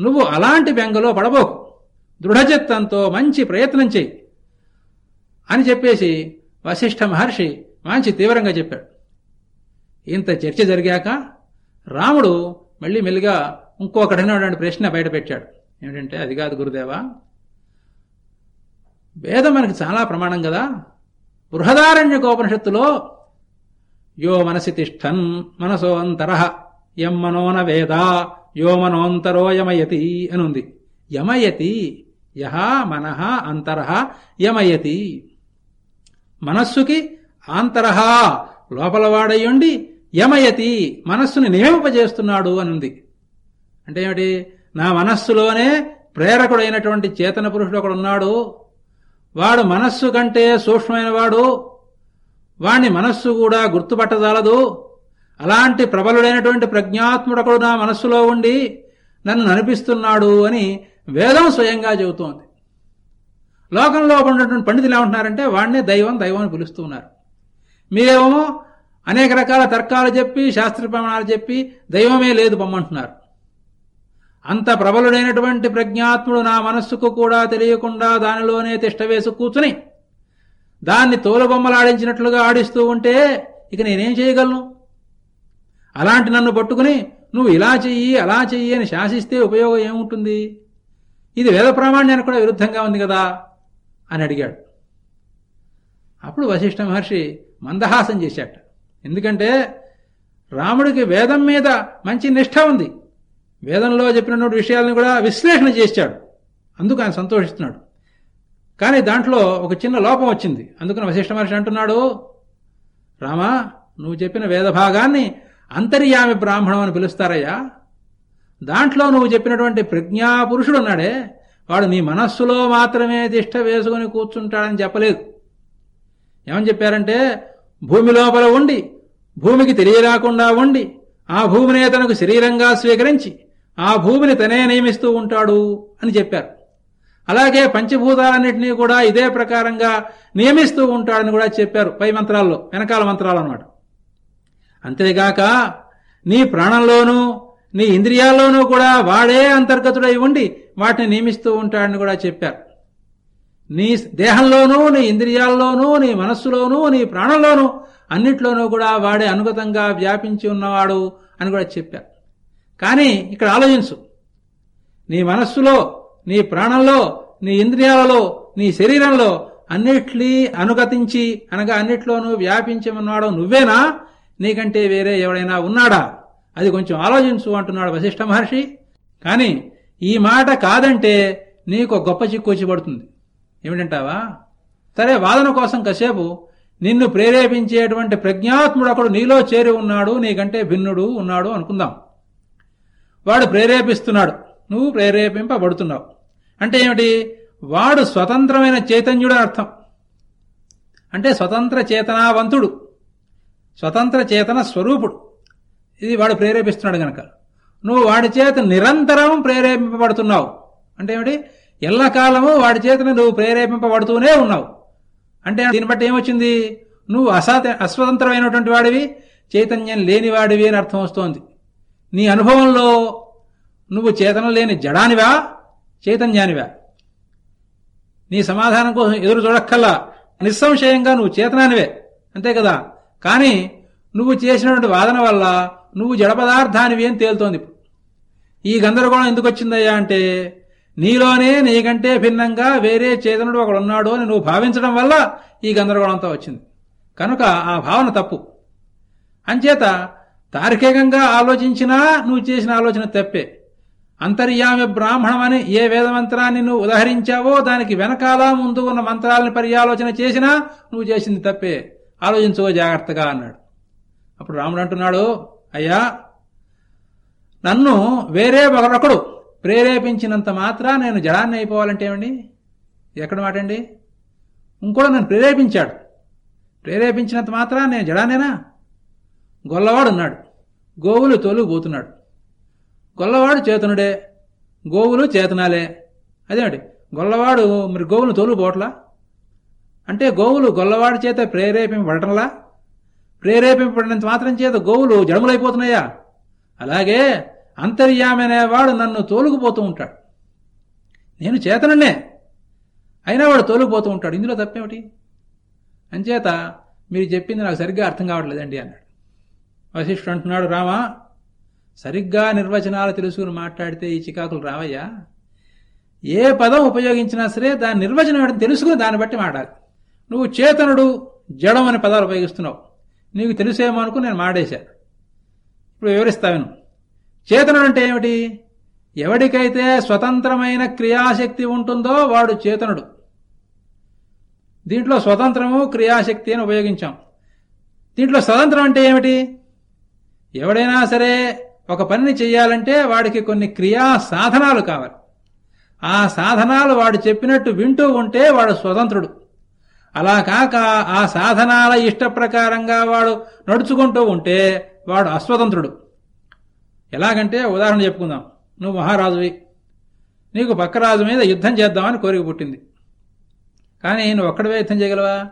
నువ్వు అలాంటి బెంగలో పడబోకు. దృఢచిత్తంతో మంచి ప్రయత్నం చేయి అని చెప్పేసి వశిష్ఠ మహర్షి మంచి తీవ్రంగా చెప్పాడు. ఇంత చర్చ జరిగాక రాముడు మళ్ళీ మెల్లిగా ఇంకో కఠినటువంటి ప్రశ్న బయటపెట్టాడు. ఏమిటంటే అది కాదు గురుదేవా వేదం మనకి చాలా ప్రమాణం కదా. బృహదారణ్యకోపనిషత్తులో యో మనసి తిష్టన్ మనసోంతర ఎం మనోన వేద యోమనోంతరో యమయతి అని ఉంది యమయతి యహ మనహ అంతరః యమయతి. మనస్సుకి ఆంతరహ లోపల వాడయ్యుండి యమయతి మనస్సుని నియమింపజేస్తున్నాడు అని ఉంది అంటే ఏమిటి? నా మనస్సులోనే ప్రేరకుడైనటువంటి చేతన పురుషుడు ఒకడున్నాడు. వాడు మనస్సు కంటే సూక్ష్మమైన వాడు వాణ్ణి మనస్సు కూడా గుర్తుపట్టజాలదు. అలాంటి ప్రబలుడైనటువంటి ప్రజ్ఞాత్ముడకుడు నా మనస్సులో ఉండి నన్ను నడిపిస్తున్నాడు అని వేదం స్వయంగా చెబుతోంది. లోకంలో ఉన్నటువంటి పండితులు ఏమంటున్నారంటే వాడినే దైవం దైవం అని పిలుస్తూ ఉన్నారు. మీరేమో అనేక రకాల తర్కాలు చెప్పి శాస్త్ర ప్రమాణాలు చెప్పి దైవమే లేదు పొమ్మంటున్నారు అంత ప్రబలుడైనటువంటి ప్రజ్ఞాత్ముడు నా మనస్సుకు కూడా తెలియకుండా దానిలోనే తిష్టవేసి కూర్చుని దాన్ని తోలుబొమ్మలాడించినట్లుగా ఆడిస్తూ ఉంటే ఇక నేనేం చేయగలను? అలాంటి నన్ను పట్టుకుని నువ్వు ఇలా చెయ్యి అలా చెయ్యి అని శాసిస్తే ఉపయోగం ఏముంటుంది? ఇది వేద ప్రామాణ్యానికి కూడా విరుద్ధంగా ఉంది కదా? అని అడిగాడు. అప్పుడు వశిష్ఠ మహర్షి మందహాసం చేశాట. ఎందుకంటే రాముడికి వేదం మీద మంచి నిష్ఠ ఉంది. వేదంలో చెప్పినటువంటి విషయాలను కూడా విశ్లేషణ చేశాడు. అందుకు ఆయన సంతోషిస్తున్నాడు. కానీ దాంట్లో ఒక చిన్న లోపం వచ్చింది. అందుకని వశిష్ఠ మహర్షి అంటున్నాడు రామా నువ్వు చెప్పిన వేద భాగాన్ని అంతర్యామి బ్రాహ్మణం అని పిలుస్తారయ్యా. దాంట్లో నువ్వు చెప్పినటువంటి ప్రజ్ఞాపురుషుడు ఉన్నాడే వాడు నీ మనస్సులో మాత్రమే తిష్ట వేసుకుని కూర్చుంటాడని చెప్పలేదు. ఏమని చెప్పారంటే భూమి లోపల ఉండి భూమికి తెలియరాకుండా ఉండి ఆ భూమినే తనకు శరీరంగా స్వీకరించి ఆ భూమిని తనే నియమిస్తూ ఉంటాడు అని చెప్పారు. అలాగే పంచభూతాలన్నింటినీ కూడా ఇదే ప్రకారంగా నియమిస్తూ ఉంటాడని కూడా చెప్పారు పై మంత్రాల్లో వెనకాల మంత్రాలు అనమాట అంతేగాక నీ ప్రాణంలోనూ నీ ఇంద్రియాల్లోనూ కూడా వాడే అంతర్గతుడై ఉండి వాటిని నియమిస్తూ ఉంటాడని కూడా చెప్పారు. నీ దేహంలోనూ నీ ఇంద్రియాల్లోనూ నీ మనస్సులోనూ నీ ప్రాణంలోనూ అన్నిట్లోనూ కూడా వాడే అనుగతంగా వ్యాపించి ఉన్నవాడు అని కూడా చెప్పారు. కానీ ఇక్కడ ఆలోచించు. నీ మనస్సులో నీ ప్రాణంలో నీ ఇంద్రియాలలో నీ శరీరంలో అన్నిట్లీ అనుగతించి అనగా అన్నిట్లోనూ వ్యాపించమన్నాడు నువ్వేనా? నీకంటే వేరే ఎవడైనా ఉన్నాడా? అది కొంచెం ఆలోచించు అంటున్నాడు వశిష్ఠ మహర్షి. కానీ ఈ మాట కాదంటే నీకు గొప్ప చిక్కు వచ్చి పడుతుంది. ఏమిటంటావా? సరే వాదన కోసం కాసేపు నిన్ను ప్రేరేపించేటువంటి ప్రజ్ఞాత్ముడు ఒకడు నీలో చేరి ఉన్నాడు నీకంటే భిన్నుడు ఉన్నాడు అనుకుందాం. వాడు ప్రేరేపిస్తున్నాడు. నువ్వు ప్రేరేపింపబడుతున్నావు. అంటే ఏమిటి? వాడు స్వతంత్రమైన చైతన్యుడు అర్థం. అంటే స్వతంత్ర చేతనావంతుడు. స్వతంత్ర చేతన స్వరూపుడు. ఇది వాడు ప్రేరేపిస్తున్నాడు గనక. నువ్వు వాడి చేత నిరంతరం ప్రేరేపింపబడుతున్నావు. అంటే ఏమిటి? ఎల్లకాలము వాడి చేతను నువ్వు ప్రేరేపింపబడుతూనే ఉన్నావు. అంటే దీన్ని బట్టి ఏమొచ్చింది? నువ్వు అసాత అస్వతంత్రమైనటువంటి వాడివి చైతన్యం లేనివాడివి అని అర్థం వస్తోంది. నీ అనుభవంలో నువ్వు చేతనం లేని జడానివా? చైతన్యానివా? నీ సమాధానం కోసం ఎదురు చూడక్కల్లా నిస్సంశయంగా నువ్వు చేతనానివే. అంతే కదా? కానీ నువ్వు చేసినటువంటి వాదన వల్ల నువ్వు జడ పదార్థానివి అని తేలుతోంది ఇప్పుడు? ఈ గందరగోళం ఎందుకు వచ్చిందయ్యా అంటే నీలోనే నీకంటే భిన్నంగా వేరే చేతనుడు ఒకడున్నాడు అని నువ్వు భావించడం వల్ల ఈ గందరగోళంతో వచ్చింది. కనుక ఆ భావన తప్పు. అంచేత తార్కికంగా ఆలోచించినా నువ్వు చేసిన ఆలోచన తప్పే. అంతర్యామి బ్రాహ్మణం అని ఏ వేదమంత్రాన్ని నువ్వు ఉదహరించావో దానికి వెనకాల ముందు ఉన్న మంత్రాలను పర్యాలోచన చేసినా నువ్వు చేసింది తప్పే. ఆలోచించుకో జాగ్రత్తగా అన్నాడు. అప్పుడు రాముడు అంటున్నాడు అయ్యా నన్ను వేరే ఒకరొకడు ప్రేరేపించినంత మాత్రా నేను జడాన్ని అయిపోవాలంటే ఏమండి? ఎక్కడ మాట అండి? ఇంకోటి నన్ను ప్రేరేపించాడు. ప్రేరేపించినంత మాత్రా నేను జడానేనా గొల్లవాడు ఉన్నాడు. గోవులు తోలు పోతున్నాడు. గొల్లవాడు చేతనుడే గోవులు చేతనాలే. అదేమిటి గొల్లవాడు మరి గోవులు తోలు పోవట్లా? అంటే గోవులు గొల్లవాడి చేత ప్రేరేపింపబడటంలా? ప్రేరేపింపబడినంత మాత్రం చేత గోవులు జడములైపోతున్నాయా? అలాగే అంతర్యామనేవాడు నన్ను తోలుకుపోతూ ఉంటాడు. నేను చేతనన్నే. అయినా వాడు తోలుకుపోతూ ఉంటాడు. ఇందులో తప్పేమిటి? అంచేత మీరు చెప్పింది నాకు సరిగ్గా అర్థం కావట్లేదండి అన్నాడు. వశిష్ఠుడు అంటున్నాడు రామా సరిగ్గా నిర్వచనాలు తెలుసుకుని మాట్లాడితే ఈ చికాకులు రావయ్యా? ఏ పదం ఉపయోగించినా సరే దాని నిర్వచనం తెలుసుకుని దాన్ని బట్టి మాట్లాడాలి నువ్వు చేతనుడు జడం అనే పదాలు ఉపయోగిస్తున్నావు. నీకు తెలుసేమో నేను మాడేశాను. ఇప్పుడు వివరిస్తాను. చేతనుడు అంటే ఏమిటి? ఎవడికైతే స్వతంత్రమైన క్రియాశక్తి ఉంటుందో వాడు చేతనుడు. దీంట్లో స్వతంత్రము క్రియాశక్తి అని ఉపయోగించాం. దీంట్లో స్వతంత్రం అంటే ఏమిటి? ఎవడైనా సరే ఒక పనిని చెయ్యాలంటే వాడికి కొన్ని క్రియా సాధనాలు కావాలి. ఆ సాధనాలు వాడు చెప్పినట్టు వింటూ ఉంటే వాడు స్వతంత్రుడు. అలా కాక ఆ సాధనాల ఇష్ట ప్రకారంగా వాడు నడుచుకుంటూ ఉంటే వాడు అస్వతంత్రుడు. ఎలాగంటే ఉదాహరణ చెప్పుకుందాం. నువ్వు మహారాజువి. నీకు పక్కరాజు మీద యుద్ధం చేద్దామని కోరిక పుట్టింది. కానీ నువ్వు ఒక్కడవే యుద్ధం చేయగలవా?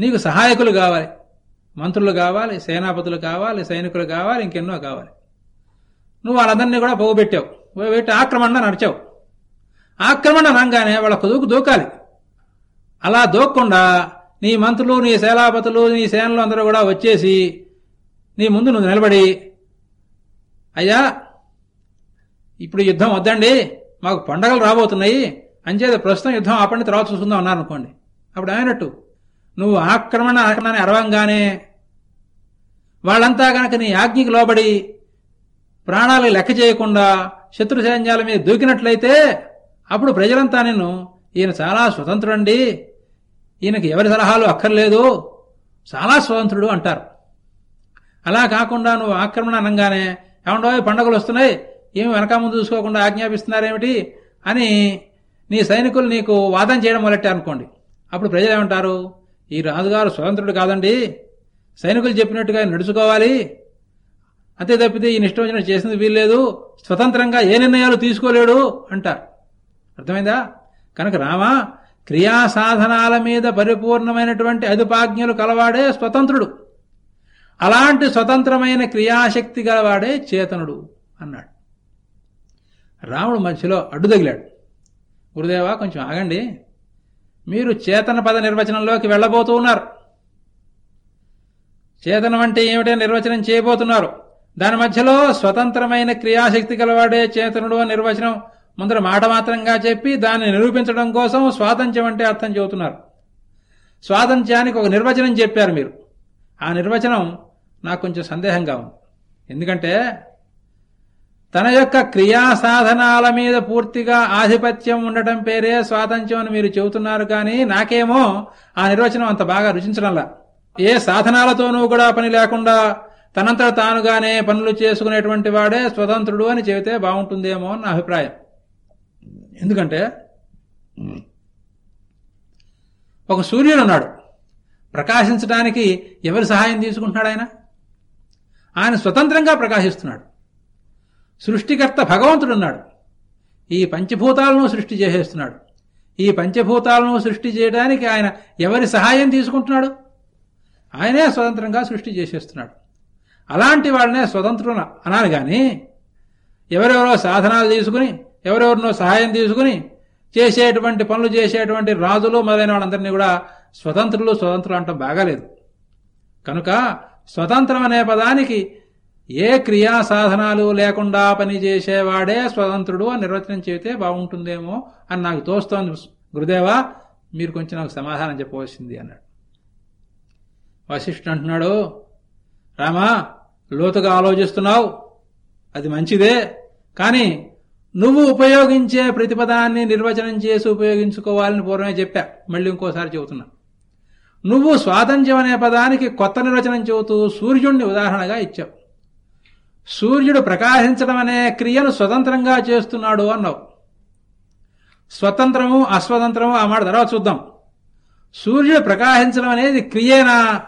నీకు సహాయకులు కావాలి. మంత్రులు కావాలి సేనాపతులు కావాలి సైనికులు కావాలి ఇంకెన్నో కావాలి. నువ్వు వాళ్ళందరినీ కూడా పోగుపెట్టావు. పెట్టి ఆక్రమణ నడిచావు. ఆక్రమణ రంగానే వాళ్ళ కుదుకు దూకాలి. అలా దోక్కుండా నీ మంత్రులు నీ సేనాపతులు నీ సేనలు అందరూ కూడా వచ్చేసి నీ ముందు నువ్వు నిలబడి అయ్యా ఇప్పుడు యుద్ధం వద్దండి మాకు పండగలు రాబోతున్నాయి అంచేత ప్రస్తుతం యుద్ధం ఆపండి తర్వాత చూసుకుందాం అన్నారు అనుకోండి. అప్పుడు ఏమైనట్టు నువ్వు ఆక్రమణ ఆక్రమణ అరవంగానే వాళ్ళంతా గనక నీ ఆజ్ఞకి లోబడి ప్రాణాలు లెక్క చేయకుండా శత్రు సైన్యాల మీద దూకినట్లయితే అప్పుడు ప్రజలంతా నిన్ను ఈయన చాలా స్వతంత్రుడండి. ఈయనకి ఎవరి సలహాలు అక్కర్లేదు చాలా స్వతంత్రుడు అంటారు. అలా కాకుండా నువ్వు ఆక్రమణ అనగానే ఏమండో పండగలు వస్తున్నాయి ఏమి వెనక ముందు చూసుకోకుండా ఆజ్ఞాపిస్తున్నారేమిటి అని నీ సైనికులు నీకు వాదం చేయడం మొదలెట్టారు అనుకోండి. అప్పుడు ప్రజలు ఏమంటారు? ఈ రాజుగారు స్వతంత్రుడు కాదండి. సైనికులు చెప్పినట్టుగా నడుచుకోవాలి. అంతే తప్పితే ఈయన ఇష్టం వచ్చినట్టు చేసింది వీల్లేదు. స్వతంత్రంగా ఏ నిర్ణయాలు తీసుకోలేడు అంటారు. అర్థమైందా? కనుక రామా క్రియాసాధనాల మీద పరిపూర్ణమైనటువంటి అదుపాజ్ఞలు కలవాడే స్వతంత్రుడు. అలాంటి స్వతంత్రమైన క్రియాశక్తి గలవాడే చేతనుడు అన్నాడు. రాముడు మధ్యలో అడ్డు తగిలాడు. గురుదేవా కొంచెం ఆగండి. మీరు చేతన పద నిర్వచనంలోకి వెళ్ళబోతూ ఉన్నారు. చేతనం అంటే ఏమిటో నిర్వచనం చేయబోతున్నారు. దాని మధ్యలో స్వతంత్రమైన క్రియాశక్తి గలవాడే చేతనుడు నిర్వచనం ముందర మాట మాత్రంగా చెప్పి దాన్ని నిరూపించడం కోసం స్వాతంత్ర్యం అంటే అర్థం చెబుతున్నారు. స్వాతంత్ర్యానికి ఒక నిర్వచనం చెప్పారు మీరు. ఆ నిర్వచనం నాకు కొంచెం సందేహంగా ఉంది. ఎందుకంటే తన యొక్క క్రియా సాధనాల మీద పూర్తిగా ఆధిపత్యం ఉండటం పేరే స్వాతంత్ర్యం అని మీరు చెబుతున్నారు కానీ నాకేమో ఆ నిర్వచనం అంత బాగా రుచించడంలా. ఏ సాధనాలతోనూ కూడా పని లేకుండా తనంతట తానుగానే పనులు చేసుకునేటువంటి వాడే స్వతంత్రుడు అని చెబితే బాగుంటుందేమో అని నా అభిప్రాయం. ఎందుకంటే ఒక సూర్యుడు ఉన్నాడు. ప్రకాశించడానికి ఎవరి సహాయం తీసుకుంటున్నాడు ఆయన? ఆయన స్వతంత్రంగా ప్రకాశిస్తున్నాడు. సృష్టికర్త భగవంతుడున్నాడు ఈ పంచభూతాలను సృష్టి చేసేస్తున్నాడు. ఈ పంచభూతాలను సృష్టి చేయడానికి ఆయన ఎవరి సహాయం తీసుకుంటున్నాడు? ఆయనే స్వతంత్రంగా సృష్టి చేసేస్తున్నాడు. అలాంటి వాళ్ళనే స్వతంత్రులు అనాలి కానీ ఎవరెవరో సాధనాలు తీసుకుని ఎవరెవరినో సహాయం తీసుకుని చేసేటువంటి పనులు చేసేటువంటి రాజులు మొదలైన వాళ్ళందరినీ కూడా స్వతంత్రులు స్వతంత్రులు అంటాం బాగాలేదు. కనుక స్వతంత్రం అనే పదానికి ఏ క్రియా సాధనాలు లేకుండా పనిచేసేవాడే స్వతంత్రుడు అని నిర్వచనం చేస్తే బాగుంటుందేమో అని నాకు తోస్తోంది. గురుదేవా మీరు కొంచెం నాకు సమాధానం చెప్పవలసింది అన్నాడు. వశిష్ఠుడు అంటున్నాడు రామా లోతుగా ఆలోచిస్తున్నావు. అది మంచిదే కానీ నువ్వు ఉపయోగించే ప్రతిపదాన్ని నిర్వచనం చేసి ఉపయోగించుకోవాలని పూర్వమే చెప్పా. మళ్ళీ ఇంకోసారి చెబుతున్నా. నువ్వు స్వాతంత్ర్యం అనే పదానికి కొత్త నిర్వచనం చెబుతూ సూర్యుడిని ఉదాహరణగా ఇచ్చావు. సూర్యుడు ప్రకాశించడం అనే క్రియను స్వతంత్రంగా చేస్తున్నాడు అన్నావు. స్వతంత్రము అస్వతంత్రము ఆ మాట తర్వాత చూద్దాం. సూర్యుడు ప్రకాశించడం అనేది క్రియేనా?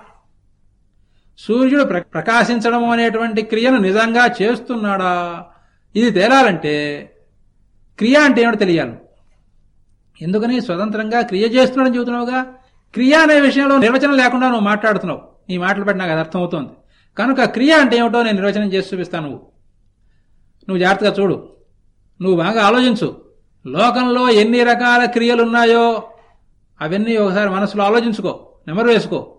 సూర్యుడు ప్రకాశించడం అనేటువంటి క్రియను నిజంగా చేస్తున్నాడా? ఇది తేలాలంటే క్రియ అంటే ఏమిటో తెలియాలి. ఎందుకని స్వతంత్రంగా క్రియ చేస్తున్నాడని చెబుతున్నావుగా? క్రియ అనే విషయంలో నిర్వచనం లేకుండా నువ్వు మాట్లాడుతున్నావు. నీ మాటలు బట్టి నాకు అది అర్థమవుతోంది. కనుక క్రియ అంటే ఏమిటో నేను నిర్వచనం చేసి చూపిస్తాను. నువ్వు నువ్వు జాగ్రత్తగా చూడు. నువ్వు బాగా ఆలోచించు. లోకంలో ఎన్ని రకాల క్రియలున్నాయో అవన్నీ ఒకసారి మనసులో ఆలోచించుకో. నెమరు వేసుకో.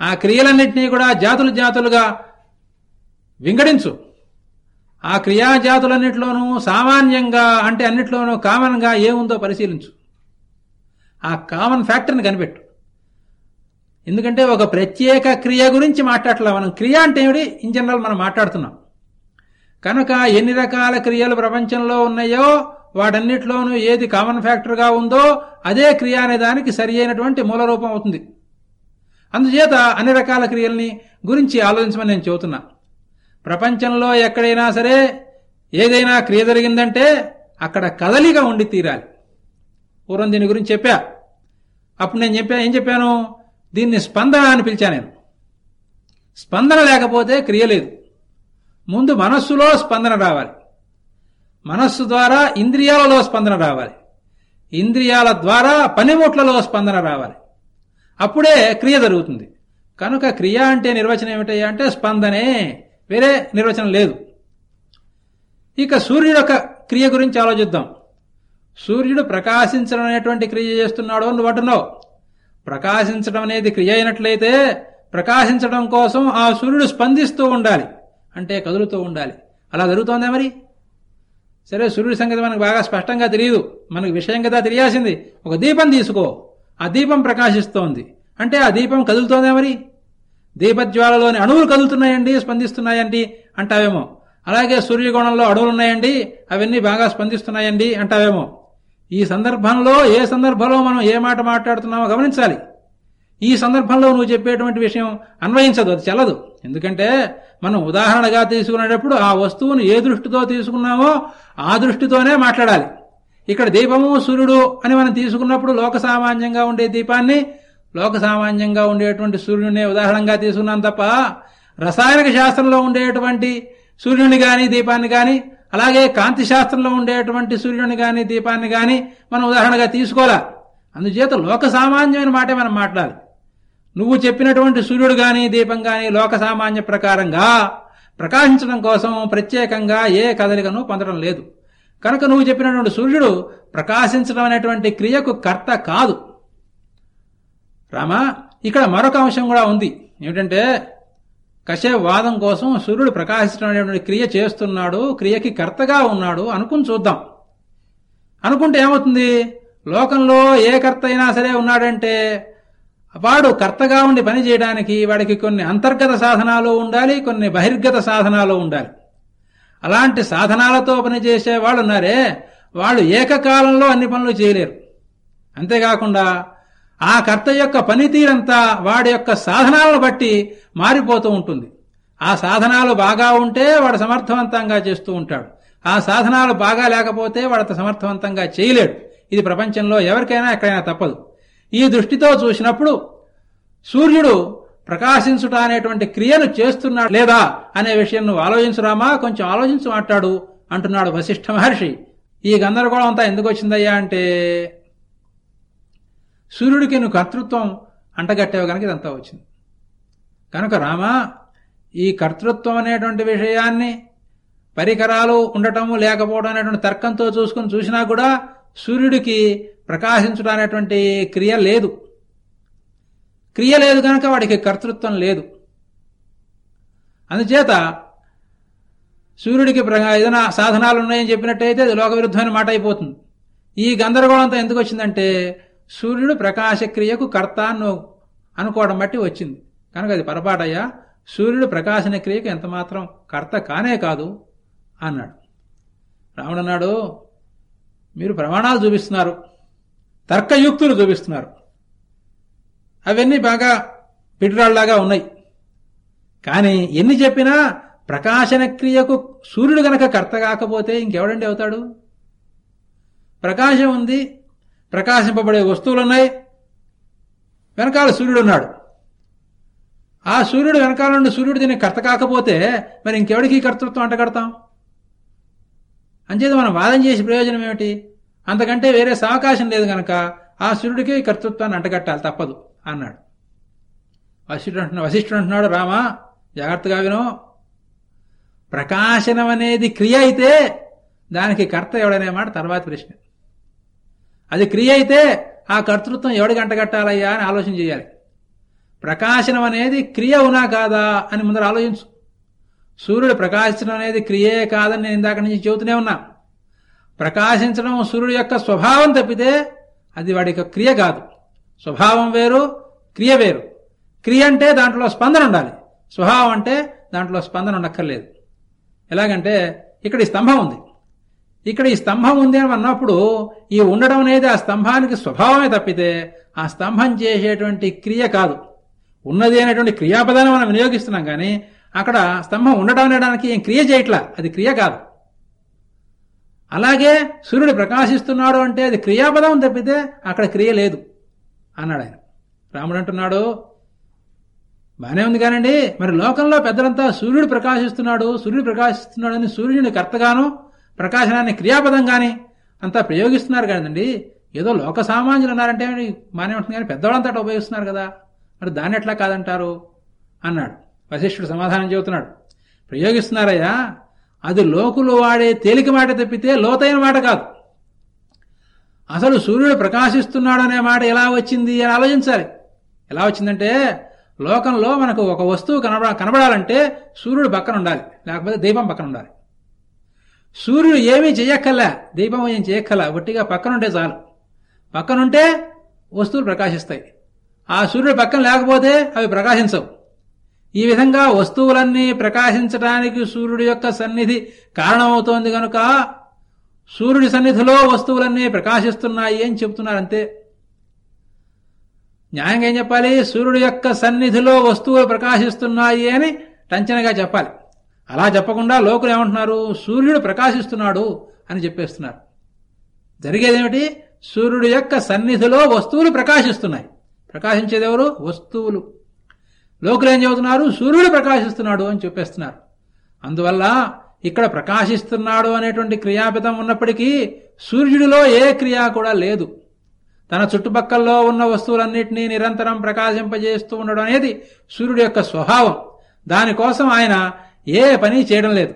ఆ క్రియలన్నింటినీ కూడా జాతులు జాతులుగా వింగడించు. ఆ క్రియాజాతులన్నింటిలోనూ సామాన్యంగా అంటే అన్నిట్లోనూ కామన్గా ఏముందో పరిశీలించు. ఆ కామన్ ఫ్యాక్టర్ని కనిపెట్టు. ఎందుకంటే ఒక ప్రత్యేక క్రియ గురించి మాట్లాడలే మనం క్రియ అంటే ఏమిటి? ఇన్ జనరల్ మనం మాట్లాడుతున్నాం. కనుక ఎన్ని రకాల క్రియలు ప్రపంచంలో ఉన్నాయో వాటన్నిటిలోనూ ఏది కామన్ ఫ్యాక్టర్గా ఉందో అదే క్రియ అనే దానికి సరి అయినటువంటి మూల రూపం అవుతుంది. అందుచేత అన్ని రకాల క్రియల్ని గురించి ఆలోచించమని నేను చెబుతున్నా. ప్రపంచంలో ఎక్కడైనా సరే ఏదైనా క్రియ జరిగిందంటే అక్కడ కదలిక ఉండి తీరాలి. పూర్వం దీని గురించి చెప్పా. అప్పుడు నేను చెప్పా ఏం చెప్పాను? దీన్ని స్పందన అని పిలిచా నేను. స్పందన లేకపోతే క్రియ లేదు. ముందు మనస్సులో స్పందన రావాలి. మనస్సు ద్వారా ఇంద్రియాలలో స్పందన రావాలి. ఇంద్రియాల ద్వారా పనిముట్లలో స్పందన రావాలి. అప్పుడే క్రియ జరుగుతుంది. కనుక క్రియ అంటే నిర్వచనం ఏమిటయ్యా అంటే స్పందనే. వేరే నిర్వచనం లేదు. ఇక సూర్యుడు యొక్క క్రియ గురించి ఆలోచిద్దాం. సూర్యుడు ప్రకాశించడం అనేటువంటి క్రియ చేస్తున్నాడు అని అంటున్నావు. ప్రకాశించడం అనేది క్రియ అయినట్లయితే ప్రకాశించడం కోసం ఆ సూర్యుడు స్పందిస్తూ ఉండాలి. అంటే కదులుతూ ఉండాలి. అలా జరుగుతోందే మరి? సరే సూర్యుడి సంగతి మనకు బాగా స్పష్టంగా తెలియదు. మనకు విషయం కదా తెలియాల్సింది. ఒక దీపం తీసుకో. ఆ దీపం ప్రకాశిస్తోంది. అంటే ఆ దీపం కదులుతోందే మరి? దీపజ్వాలలోని అణువులు కదులుతున్నాయండి స్పందిస్తున్నాయండి అంటావేమో. అలాగే సూర్యకోణంలో అణువులు ఉన్నాయండి అవన్నీ బాగా స్పందిస్తున్నాయండి అంటావేమో. ఈ సందర్భంలో ఏ సందర్భంలో మనం ఏ మాట మాట్లాడుతున్నామో గమనించాలి. ఈ సందర్భంలో నువ్వు చెప్పేటువంటి విషయం అన్వయించదు అది చెల్లదు. ఎందుకంటే మనం ఉదాహరణగా తీసుకునేటప్పుడు ఆ వస్తువును ఏ దృష్టితో తీసుకున్నామో ఆ దృష్టితోనే మాట్లాడాలి. ఇక్కడ దీపము సూర్యుడు అని మనం తీసుకున్నప్పుడు లోక సామాన్యంగా ఉండే దీపాన్ని లోక సామాన్యంగా ఉండేటువంటి సూర్యుడిని ఉదాహరణగా తీసుకున్నాం తప్ప రసాయనిక శాస్త్రంలో ఉండేటువంటి సూర్యుని గాని దీపాన్ని గాని అలాగే కాంతి శాస్త్రంలో ఉండేటువంటి సూర్యుని గాని దీపాన్ని గాని మనం ఉదాహరణగా తీసుకోలే అందుచేత లోక సామాన్యమైన మాటే మనం మాట్లాడాలి. నువ్వు చెప్పినటువంటి సూర్యుడు గాని దీపం గాని లోక సామాన్య ప్రకారంగా ప్రకాశించడం కోసం ప్రత్యేకంగా ఏ కదలికను పొందడం లేదు. కనుక నువ్వు చెప్పినటువంటి సూర్యుడు ప్రకాశించడం అనేటువంటి క్రియకు కర్త కాదు. రామా ఇక్కడ మరొక అంశం కూడా ఉంది. ఏమిటంటే కశ్యప వాదం కోసం సూర్యుడు ప్రకాశించడం క్రియ చేస్తున్నాడు క్రియకి కర్తగా ఉన్నాడు అనుకుని చూద్దాం. అనుకుంటే ఏమవుతుంది? లోకంలో ఏ కర్త అయినా సరే ఉన్నాడంటే వాడు కర్తగా ఉండి పని చేయడానికి వాడికి కొన్ని అంతర్గత సాధనాలు ఉండాలి కొన్ని బహిర్గత సాధనాలు ఉండాలి. అలాంటి సాధనాలతో పనిచేసే వాళ్ళు ఉన్నారే వాళ్ళు ఏకకాలంలో అన్ని పనులు చేయలేరు. అంతేకాకుండా ఆ కర్త యొక్క పనితీరంతా వాడి యొక్క సాధనాలను బట్టి మారిపోతూ ఉంటుంది. ఆ సాధనాలు బాగా ఉంటే వాడు సమర్థవంతంగా చేస్తూ ఉంటాడు. ఆ సాధనాలు బాగా లేకపోతే వాడు సమర్థవంతంగా చేయలేడు. ఇది ప్రపంచంలో ఎవరికైనా ఎక్కడైనా తప్పదు. ఈ దృష్టితో చూసినప్పుడు సూర్యుడు ప్రకాశించుట అనేటువంటి క్రియను చేస్తున్నాడు లేదా అనే విషయం నువ్వు ఆలోచించురామా కొంచెం ఆలోచించు మాట్లాడు అంటున్నాడు వశిష్ఠ మహర్షి. ఈ గందరగోళం అంతా ఎందుకు వచ్చిందయ్యా అంటే సూర్యుడికి నువ్వు కర్తృత్వం అంటగట్టావు కనుక ఇదంతా వచ్చింది. కనుక రామా ఈ కర్తృత్వం అనేటువంటి విషయాన్ని పరికరాలు ఉండటము లేకపోవడం అనేటువంటి తర్కంతో చూసుకుని చూసినా కూడా సూర్యుడికి ప్రకాశించడం అనేటువంటి క్రియ లేదు. క్రియ లేదు కనుక వాడికి కర్తృత్వం లేదు. అందుచేత సూర్యుడికి ఏదైనా సాధనాలు ఉన్నాయని చెప్పినట్టయితే అది లోక విరుద్ధమైన మాట అయిపోతుంది. ఈ గందరగోళంతో ఎందుకు వచ్చిందంటే సూర్యుడు ప్రకాశక్రియకు కర్త అనుకోవడం బట్టి వచ్చింది. కనుక అది పొరపాటయ్యా సూర్యుడు ప్రకాశన క్రియకు ఎంతమాత్రం కర్త కానే కాదు అన్నాడు. రాముడు అన్నాడు మీరు ప్రమాణాలు చూపిస్తున్నారు తర్కయుక్తులు చూపిస్తున్నారు. అవన్నీ బాగా పిడిరాళ్ళాగా ఉన్నాయి. కానీ ఎన్ని చెప్పినా ప్రకాశన క్రియకు సూర్యుడు గనక కర్త కాకపోతే ఇంకెవడండి అవుతాడు? ప్రకాశం ఉంది ప్రకాశింపబడే వస్తువులున్నాయి. వెనకాల సూర్యుడు ఉన్నాడు ఆ సూర్యుడు వెనకాల నుండి సూర్యుడు దీనికి కర్త కాకపోతే మరి ఇంకెవడికి కర్తృత్వం అంటగడతాం? అంచేది మనం వాదం చేసే ప్రయోజనం ఏమిటి? అంతకంటే వేరే సావకాశం లేదు గనక ఆ సూర్యుడికి కర్తృత్వాన్ని అంటగట్టాలి తప్పదు అన్నాడు. వశిష్ఠుడు అంటున్నాడు వశిష్ఠుడు అంటున్నాడు రామా జాగ్రత్తగా వినో. ప్రకాశనం అనేది క్రియ అయితే దానికి కర్త ఎవడనే మాట తర్వాత ప్రశ్న. అది క్రియ అయితే ఆ కర్తృత్వం ఎవడు అంటగట్టాలయ్యా అని ఆలోచన చేయాలి. ప్రకాశనం అనేది క్రియ ఉనా కాదా అని ముందర ఆలోచించు. సూర్యుడు ప్రకాశించడం అనేది క్రియే కాదని నేను ఇందాక నుంచి చెబుతూనే ఉన్నా. ప్రకాశించడం సూర్యుడు యొక్క స్వభావం తప్పితే అది వాడి యొక్క క్రియ కాదు. స్వభావం వేరు క్రియ వేరు. క్రియ అంటే దాంట్లో స్పందన ఉండాలి. స్వభావం అంటే దాంట్లో స్పందన ఉండక్కర్లేదు. ఎలాగంటే ఇక్కడ ఈ స్తంభం ఉంది. ఇక్కడ ఈ స్తంభం ఉంది అని అన్నప్పుడు ఈ ఉండడం అనేది ఆ స్తంభానికి స్వభావమే తప్పితే ఆ స్తంభం చేసేటువంటి క్రియ కాదు. ఉన్నది అనేటువంటి క్రియాపదాన్ని మనం వినియోగిస్తున్నాం కానీ అక్కడ స్తంభం ఉండడం అనడానికి ఏం క్రియ చేయట్లా? అది క్రియ కాదు. అలాగే సూర్యుడు ప్రకాశిస్తున్నాడు అంటే అది క్రియాపదం తప్పితే అక్కడ క్రియ లేదు అన్నాడు ఆయన. రాముడు అంటున్నాడు బానే ఉంది కానండి మరి లోకంలో పెద్దలంతా సూర్యుడు ప్రకాశిస్తున్నాడు సూర్యుడు ప్రకాశిస్తున్నాడు అని సూర్యుని కర్తగాను ప్రకాశనాన్ని క్రియాపదంగానే అంతా ప్రయోగిస్తున్నారు కదండి. ఏదో లోక సామాన్యులు ఉన్నారంటే మానే ఉంటుంది కానీ పెద్దవాళ్ళంతా ఉపయోగిస్తున్నారు కదా. మరి దాన్ని ఎట్లా కాదంటారు? అన్నాడు. వశిష్ఠుడు సమాధానం చెబుతున్నాడు. ప్రయోగిస్తున్నారయ్యా అది లోకులు వాడే తేలిక మాట తప్పితే లోతైన మాట కాదు. అసలు సూర్యుడు ప్రకాశిస్తున్నాడు అనే మాట ఎలా వచ్చింది అని ఆలోచించాలి. ఎలా వచ్చిందంటే లోకంలో మనకు ఒక వస్తువు కనబడ కనబడాలంటే సూర్యుడు పక్కన ఉండాలి. లేకపోతే దీపం పక్కన ఉండాలి. సూర్యుడు ఏమీ చేయక్కల్లా దీపం ఏం చేయక్కల్లా ఒట్టిగా పక్కనుంటే చాలు. పక్కనుంటే వస్తువులు ప్రకాశిస్తాయి. ఆ సూర్యుడు పక్కన లేకపోతే అవి ప్రకాశించవు. ఈ విధంగా వస్తువులన్నీ ప్రకాశించడానికి సూర్యుడి యొక్క సన్నిధి కారణమవుతోంది గనుక సూర్యుడి సన్నిధిలో వస్తువులన్నీ ప్రకాశిస్తున్నాయి అని చెబుతున్నారు అంతే న్యాయంగా ఏం చెప్పాలి? సూర్యుడి యొక్క సన్నిధిలో వస్తువులు ప్రకాశిస్తున్నాయి అని టంచనగా చెప్పాలి. అలా చెప్పకుండా లోకులు ఏమంటున్నారు? సూర్యుడు ప్రకాశిస్తున్నాడు అని చెప్పేస్తున్నారు. జరిగేదేమిటి? సూర్యుడి యొక్క సన్నిధిలో వస్తువులు ప్రకాశిస్తున్నాయి. ప్రకాశించేది ఎవరు? వస్తువులు. లోకులు ఏం చెబుతున్నారు? సూర్యుడు ప్రకాశిస్తున్నాడు అని చెప్పేస్తున్నారు. అందువల్ల ఇక్కడ ప్రకాశిస్తున్నాడు అనేటువంటి క్రియాపితం ఉన్నప్పటికీ సూర్యుడిలో ఏ క్రియ కూడా లేదు. తన చుట్టుపక్కల్లో ఉన్న వస్తువులన్నింటినీ నిరంతరం ప్రకాశింపజేస్తూ ఉండడం అనేది సూర్యుడు యొక్క స్వభావం. దానికోసం ఆయన ఏ పని చేయడం లేదు.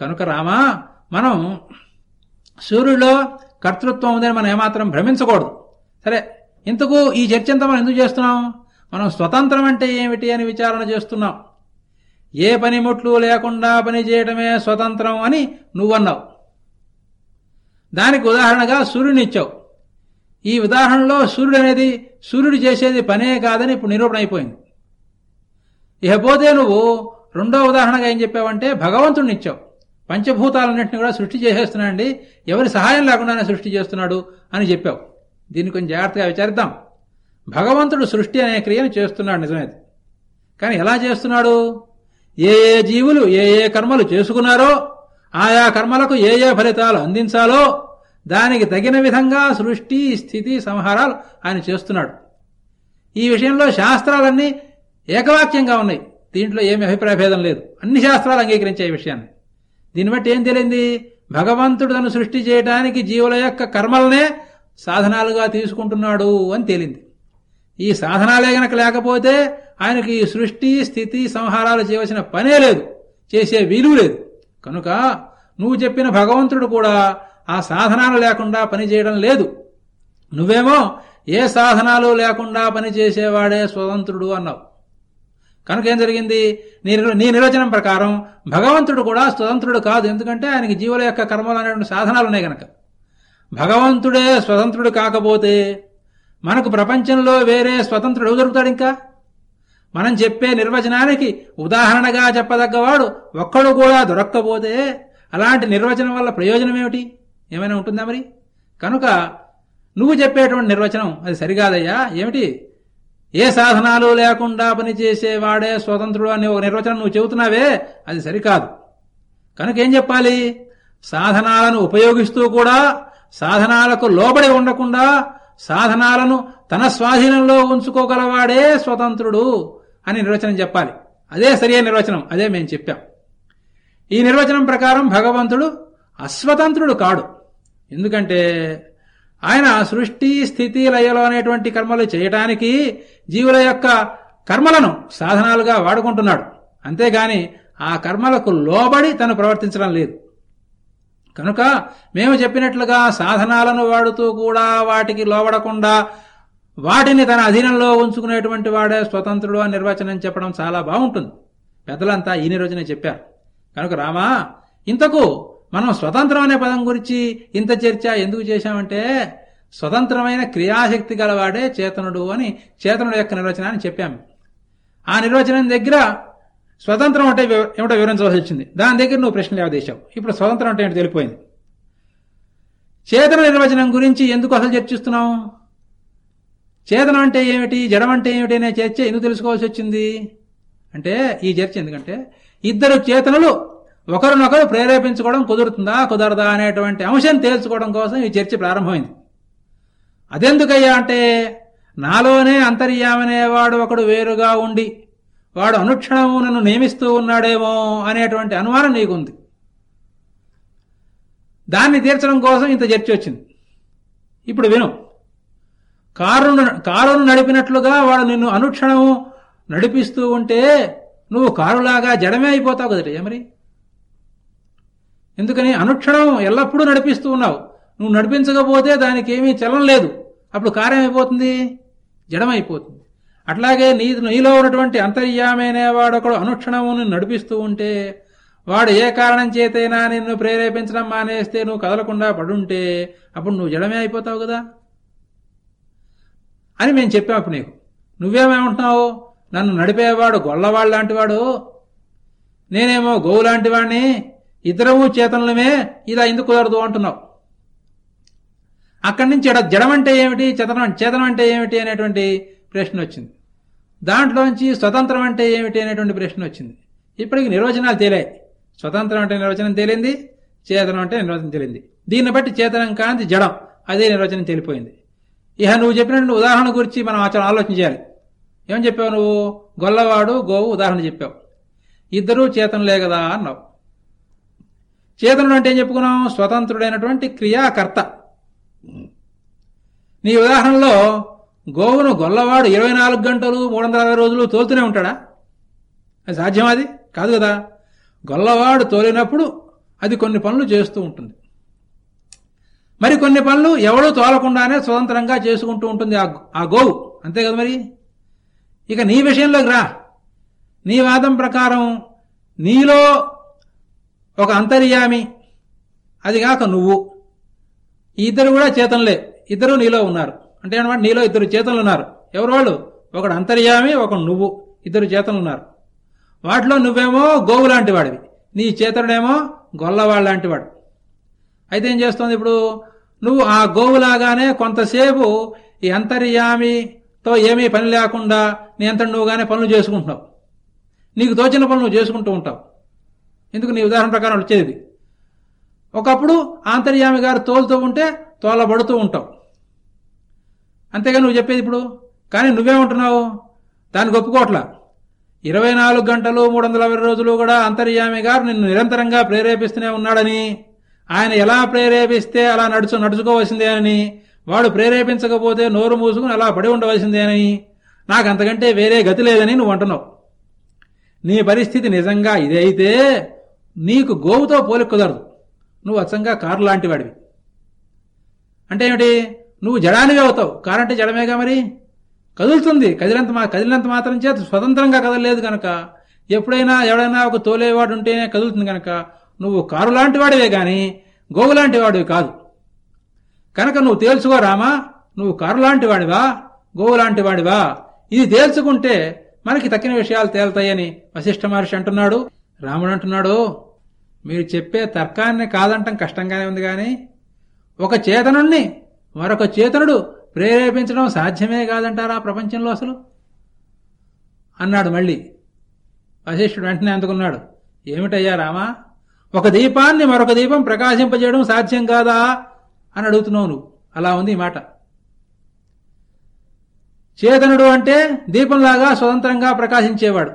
కనుక రామా మనం సూర్యుడిలో కర్తృత్వం ఉందని మనం ఏమాత్రం భ్రమించకూడదు. సరే ఇంతకు ఈ చర్చ అంతా మనం ఎందుకు చేస్తున్నాం? మనం స్వతంత్రం అంటే ఏమిటి అని విచారణ చేస్తున్నాం. ఏ పనిముట్లు లేకుండా పని చేయడమే స్వతంత్రం అని నువ్వన్నావు. దానికి ఉదాహరణగా సూర్యుని ఇచ్చావు. ఈ ఉదాహరణలో సూర్యుడు అనేది సూర్యుడు చేసేది పనే కాదని ఇప్పుడు నిరూపణ అయిపోయింది. ఇకపోతే నువ్వు రెండో ఉదాహరణగా ఏం చెప్పావంటే భగవంతుడిని ఇచ్చావు పంచభూతాలన్నింటినీ కూడా సృష్టి చేసేస్తున్నాడండి. ఎవరి సహాయం లేకుండానే సృష్టి చేస్తున్నాడు అని చెప్పావు. దీన్ని కొంచెం జాగ్రత్తగా విచారిద్దాం. భగవంతుడు సృష్టి అనే క్రియను చేస్తున్నాడు నిజమేది కానీ ఎలా చేస్తున్నాడు? ఏ ఏ జీవులు ఏ ఏ కర్మలు చేసుకున్నారో ఆయా కర్మలకు ఏ ఏ ఫలితాలు అందించాలో దానికి తగిన విధంగా సృష్టి స్థితి సంహారాలు ఆయన చేస్తున్నాడు. ఈ విషయంలో శాస్త్రాలన్నీ ఏకవాక్యంగా ఉన్నాయి. దీంట్లో ఏమి అభిప్రాయ భేదం లేదు. అన్ని శాస్త్రాలు అంగీకరించే విషయాన్ని. దీన్ని బట్టి ఏం తెలియంది? భగవంతుడు తను సృష్టి చేయడానికి జీవుల యొక్క కర్మలనే సాధనాలుగా తీసుకుంటున్నాడు అని తేలింది. ఈ సాధనాలే గనక లేకపోతే ఆయనకి ఈ సృష్టి స్థితి సంహారాలు చేయవలసిన పనే లేదు. చేసే వీలు లేదు. కనుక నువ్వు చెప్పిన భగవంతుడు కూడా ఆ సాధనాలు లేకుండా పని చేయడం లేదు. నువ్వేమో ఏ సాధనాలు లేకుండా పనిచేసేవాడే స్వతంత్రుడు అన్నావు. కనుక ఏం జరిగింది? నీ నీ నిర్వచనం ప్రకారం భగవంతుడు కూడా స్వతంత్రుడు కాదు. ఎందుకంటే ఆయనకి జీవుల యొక్క కర్మలు అనేటువంటి సాధనాలు ఉన్నాయి గనక. భగవంతుడే స్వతంత్రుడు కాకపోతే మనకు ప్రపంచంలో వేరే స్వతంత్రుడు దొరుకుతాడు ఇంకా? మనం చెప్పే నిర్వచనానికి ఉదాహరణగా చెప్పదగ్గవాడు ఒక్కడు కూడా దొరక్కపోతే అలాంటి నిర్వచనం వల్ల ప్రయోజనం ఏమిటి? ఏమైనా ఉంటుందా మరి? కనుక నువ్వు చెప్పేటువంటి నిర్వచనం అది సరికాదయ్యా ఏమిటి? ఏ సాధనాలు లేకుండా పనిచేసేవాడే స్వతంత్రుడు అనే ఒక నిర్వచనం నువ్వు చెబుతున్నావే అది సరికాదు. కనుక ఏం చెప్పాలి? సాధనాలను ఉపయోగిస్తూ కూడా సాధనాలకు లోబడి ఉండకుండా సాధనాలను తన స్వాధీనంలో ఉంచుకోగలవాడే స్వతంత్రుడు అని నిర్వచనం చెప్పాలి. అదే సరియైన నిర్వచనం అదే మేము చెప్పాం. ఈ నిర్వచనం ప్రకారం భగవంతుడు అస్వతంత్రుడు కాడు. ఎందుకంటే ఆయన సృష్టి స్థితి లయలో అనేటువంటి కర్మలు చేయటానికి జీవుల యొక్క కర్మలను సాధనాలుగా వాడుకుంటున్నాడు. అంతేగాని ఆ కర్మలకు లోబడి తను ప్రవర్తించడం లేదు. కనుక మేము చెప్పినట్లుగా సాధనాలను వాడుతూ కూడా వాటికి లోబడకుండా వాటిని తన అధీనంలో ఉంచుకునేటువంటి వాడే స్వతంత్రుడు అని నిర్వచనం చెప్పడం చాలా బాగుంటుంది. పెద్దలంతా ఈ రోజునే చెప్పారు. కనుక రామా ఇంతకు మనం స్వతంత్రం అనే పదం గురించి ఇంత చర్చ ఎందుకు చేశామంటే స్వతంత్రమైన క్రియాశక్తి గలవాడే చేతనుడు అని చేతనుడు యొక్క నిర్వచనాన్ని చెప్పాము ఆ నిర్వచనం దగ్గర స్వతంత్రం అంటే ఏమిటో వివరించవలసి వచ్చింది. దాని దగ్గర నువ్వు ప్రశ్నలు ఏవదేశావు ఇప్పుడు స్వతంత్రం అంటే ఏంటి తెలిపోయింది. చేతన నిర్వచనం గురించి ఎందుకు అసలు చర్చిస్తున్నావు? చేతనం అంటే ఏమిటి? జడం అంటే ఏమిటి అనే చర్చ ఎందుకు తెలుసుకోవాల్సి వచ్చింది? అంటే ఈ చర్చ ఎందుకంటే ఇద్దరు చేతనులు ఒకరినొకరు ప్రేరేపించుకోవడం కుదురుతుందా కుదరదా అనేటువంటి అంశం తేల్చుకోవడం కోసం ఈ చర్చ ప్రారంభమైంది. అదెందుకయ్యా అంటే నాలోనే అంతర్యామనేవాడు ఒకడు వేరుగా ఉండి వాడు అనుక్షణము నన్ను నియమిస్తూ ఉన్నాడేమో అనేటువంటి అనుమానం నీకుంది. దాన్ని తీర్చడం కోసం ఇంత చర్చ వచ్చింది. ఇప్పుడు విను. కారును కారును నడిపినట్లుగా వాడు నిన్ను అనుక్షణము నడిపిస్తూ ఉంటే నువ్వు కారులాగా జడమే అయిపోతావు కదట మరి? ఎందుకని అనుక్షణం ఎల్లప్పుడూ నడిపిస్తూ ఉన్నావు. నువ్వు నడిపించకపోతే దానికి ఏమీ చలం లేదు. అప్పుడు కార్యమైపోతుంది జడమైపోతుంది అట్లాగే నీ నీలో ఉన్నటువంటి అంతర్యామైనవాడొకడు అనుక్షణమును నడిపిస్తూ ఉంటే వాడు ఏ కారణం చేతైనా నిన్ను ప్రేరేపించడం మానేస్తే నువ్వు కదలకుండా పడుంటే అప్పుడు నువ్వు జడమే అయిపోతావు కదా? అని మేము చెప్పాం అప్పుడు నీకు. నువ్వేమేమంటున్నావు? నన్ను నడిపేవాడు గొల్లవాడు లాంటివాడు? నేనేమో గోవు లాంటివాడిని ఇద్దరము చేతనలమే ఇలా ఎందుకు కుదరదు అంటున్నావు. అక్కడి నుంచి జడమంటే జడం అంటే ఏమిటి చేతనం చేతనం అంటే ఏమిటి అనేటువంటి ప్రశ్న వచ్చింది. దాంట్లోంచి స్వతంత్రం అంటే ఏమిటి అనేటువంటి ప్రశ్న వచ్చింది. ఇప్పటికి నిర్వచనాలు తేలాయి. స్వతంత్రం అంటే నిర్వచనం తేలింది చేతనం అంటే నిర్వచనం తేలింది. దీన్ని బట్టి చేతనం కానిది జడం అదే నిర్వచనం తేలిపోయింది. ఇహ నువ్వు చెప్పినటువంటి ఉదాహరణ గురించి మనం ఆచరణ ఆలోచన చేయాలి. ఏం చెప్పావు నువ్వు? గొల్లవాడు గోవు ఉదాహరణ చెప్పావు. ఇద్దరూ చేతనలే కదా అన్నావు. చేతనుడు అంటే ఏం చెప్పుకున్నాం? స్వతంత్రుడైనటువంటి క్రియాకర్త. నీ ఉదాహరణలో గోవును గొల్లవాడు ఇరవై నాలుగు గంటలు మూడు వందల అరవై రోజులు తోలుతూనే ఉంటాడా? అది సాధ్యం అది? కాదు కదా. గొల్లవాడు తోలినప్పుడు అది కొన్ని పనులు చేస్తూ ఉంటుంది. మరి కొన్ని పనులు ఎవడూ తోలకుండానే స్వతంత్రంగా చేసుకుంటూ ఉంటుంది ఆ గోవు. అంతే కదా మరి? ఇక నీ విషయంలోకి రా. నీ వాదం ప్రకారం నీలో ఒక అంతర్యామి. అది కాక నువ్వు. ఈ ఇద్దరు కూడా చేతనలే. ఇద్దరు నీలో ఉన్నారు. అంటే అనమాట నీలో ఇద్దరు చేతనలు ఉన్నారు. ఎవరు వాళ్ళు? ఒకడు అంతర్యామి ఒక నువ్వు. ఇద్దరు చేతనలు ఉన్నారు. వాటిలో నువ్వేమో గోవు లాంటి వాడివి. నీ చేతనుడేమో గొల్లవాళ్ళ లాంటి వాడు. అయితే ఏం చేస్తుంది ఇప్పుడు? నువ్వు ఆ గోవులాగానే కొంతసేపు ఈ అంతర్యామితో ఏమీ పని లేకుండా నీ అంత నువ్వుగానే పనులు చేసుకుంటున్నావు. నీకు తోచిన పనులు చేసుకుంటూ ఉంటావు. ఎందుకు నీ ఉదాహరణ ప్రకారం వచ్చేది? ఒకప్పుడు ఆంతర్యామి గారు తోలుతూ ఉంటే తోలబడుతూ ఉంటావు. అంతేగా నువ్వు చెప్పేది ఇప్పుడు? కానీ నువ్వేమంటున్నావు దానికి ఒప్పుకోట్లా ఇరవై నాలుగు గంటలు మూడు వందల అరవై రోజులు కూడా అంతర్యామి గారు నిన్ను నిరంతరంగా ప్రేరేపిస్తూనే ఉన్నాడని ఆయన ఎలా ప్రేరేపిస్తే అలా నడుచు నడుచుకోవాల్సిందే అని వాడు ప్రేరేపించకపోతే నోరు మూసుకుని అలా పడి ఉండవలసిందే అని నాకు అంతకంటే వేరే గతి లేదని నువ్వు అంటున్నావు. నీ పరిస్థితి నిజంగా ఇదైతే నీకు గోవుతో పోలిక కుదరదు. నువ్వు అచ్చంగా కారు లాంటి వాడివి అంటే ఏమిటి? నువ్వు జడానివి అవుతావు. కారు అంటే జడమేగా మరి? కదులుతుంది. కదిలంత మా కదిలినంత మాత్రం చేత స్వతంత్రంగా కదలలేదు కనుక ఎప్పుడైనా ఎవడైనా ఒక తోలేవాడు ఉంటేనే కదులుతుంది కనుక నువ్వు కారు లాంటి వాడివే కానీ గోవు లాంటి వాడివి కాదు. కనుక నువ్వు తేల్చుకో రామా నువ్వు కారు లాంటి వాడివా గోవు లాంటి వాడివా ఇది తేల్చుకుంటే మనకి తక్కిన విషయాలు తేలుతాయని వశిష్ఠ మహర్షి అంటున్నాడు. రాముడు అంటున్నాడు మీరు చెప్పే తర్కాన్ని కాదంటం కష్టంగానే ఉంది కానీ ఒక చేతనుణ్ణి మరొక చేతనుడు ప్రేరేపించడం సాధ్యమే కాదంటారా ప్రపంచంలో అసలు? అన్నాడు మళ్ళీ. వశిష్ఠుడు వెంటనే అందుకున్నాడు. ఏమిటయ్యా రామా? ఒక దీపాన్ని మరొక దీపం ప్రకాశింపజేయడం సాధ్యం కాదా? అని అడుగుతున్నావు నువ్వు. అలా ఉంది ఈ మాట. చేతనుడు అంటే దీపంలాగా స్వతంత్రంగా ప్రకాశించేవాడు.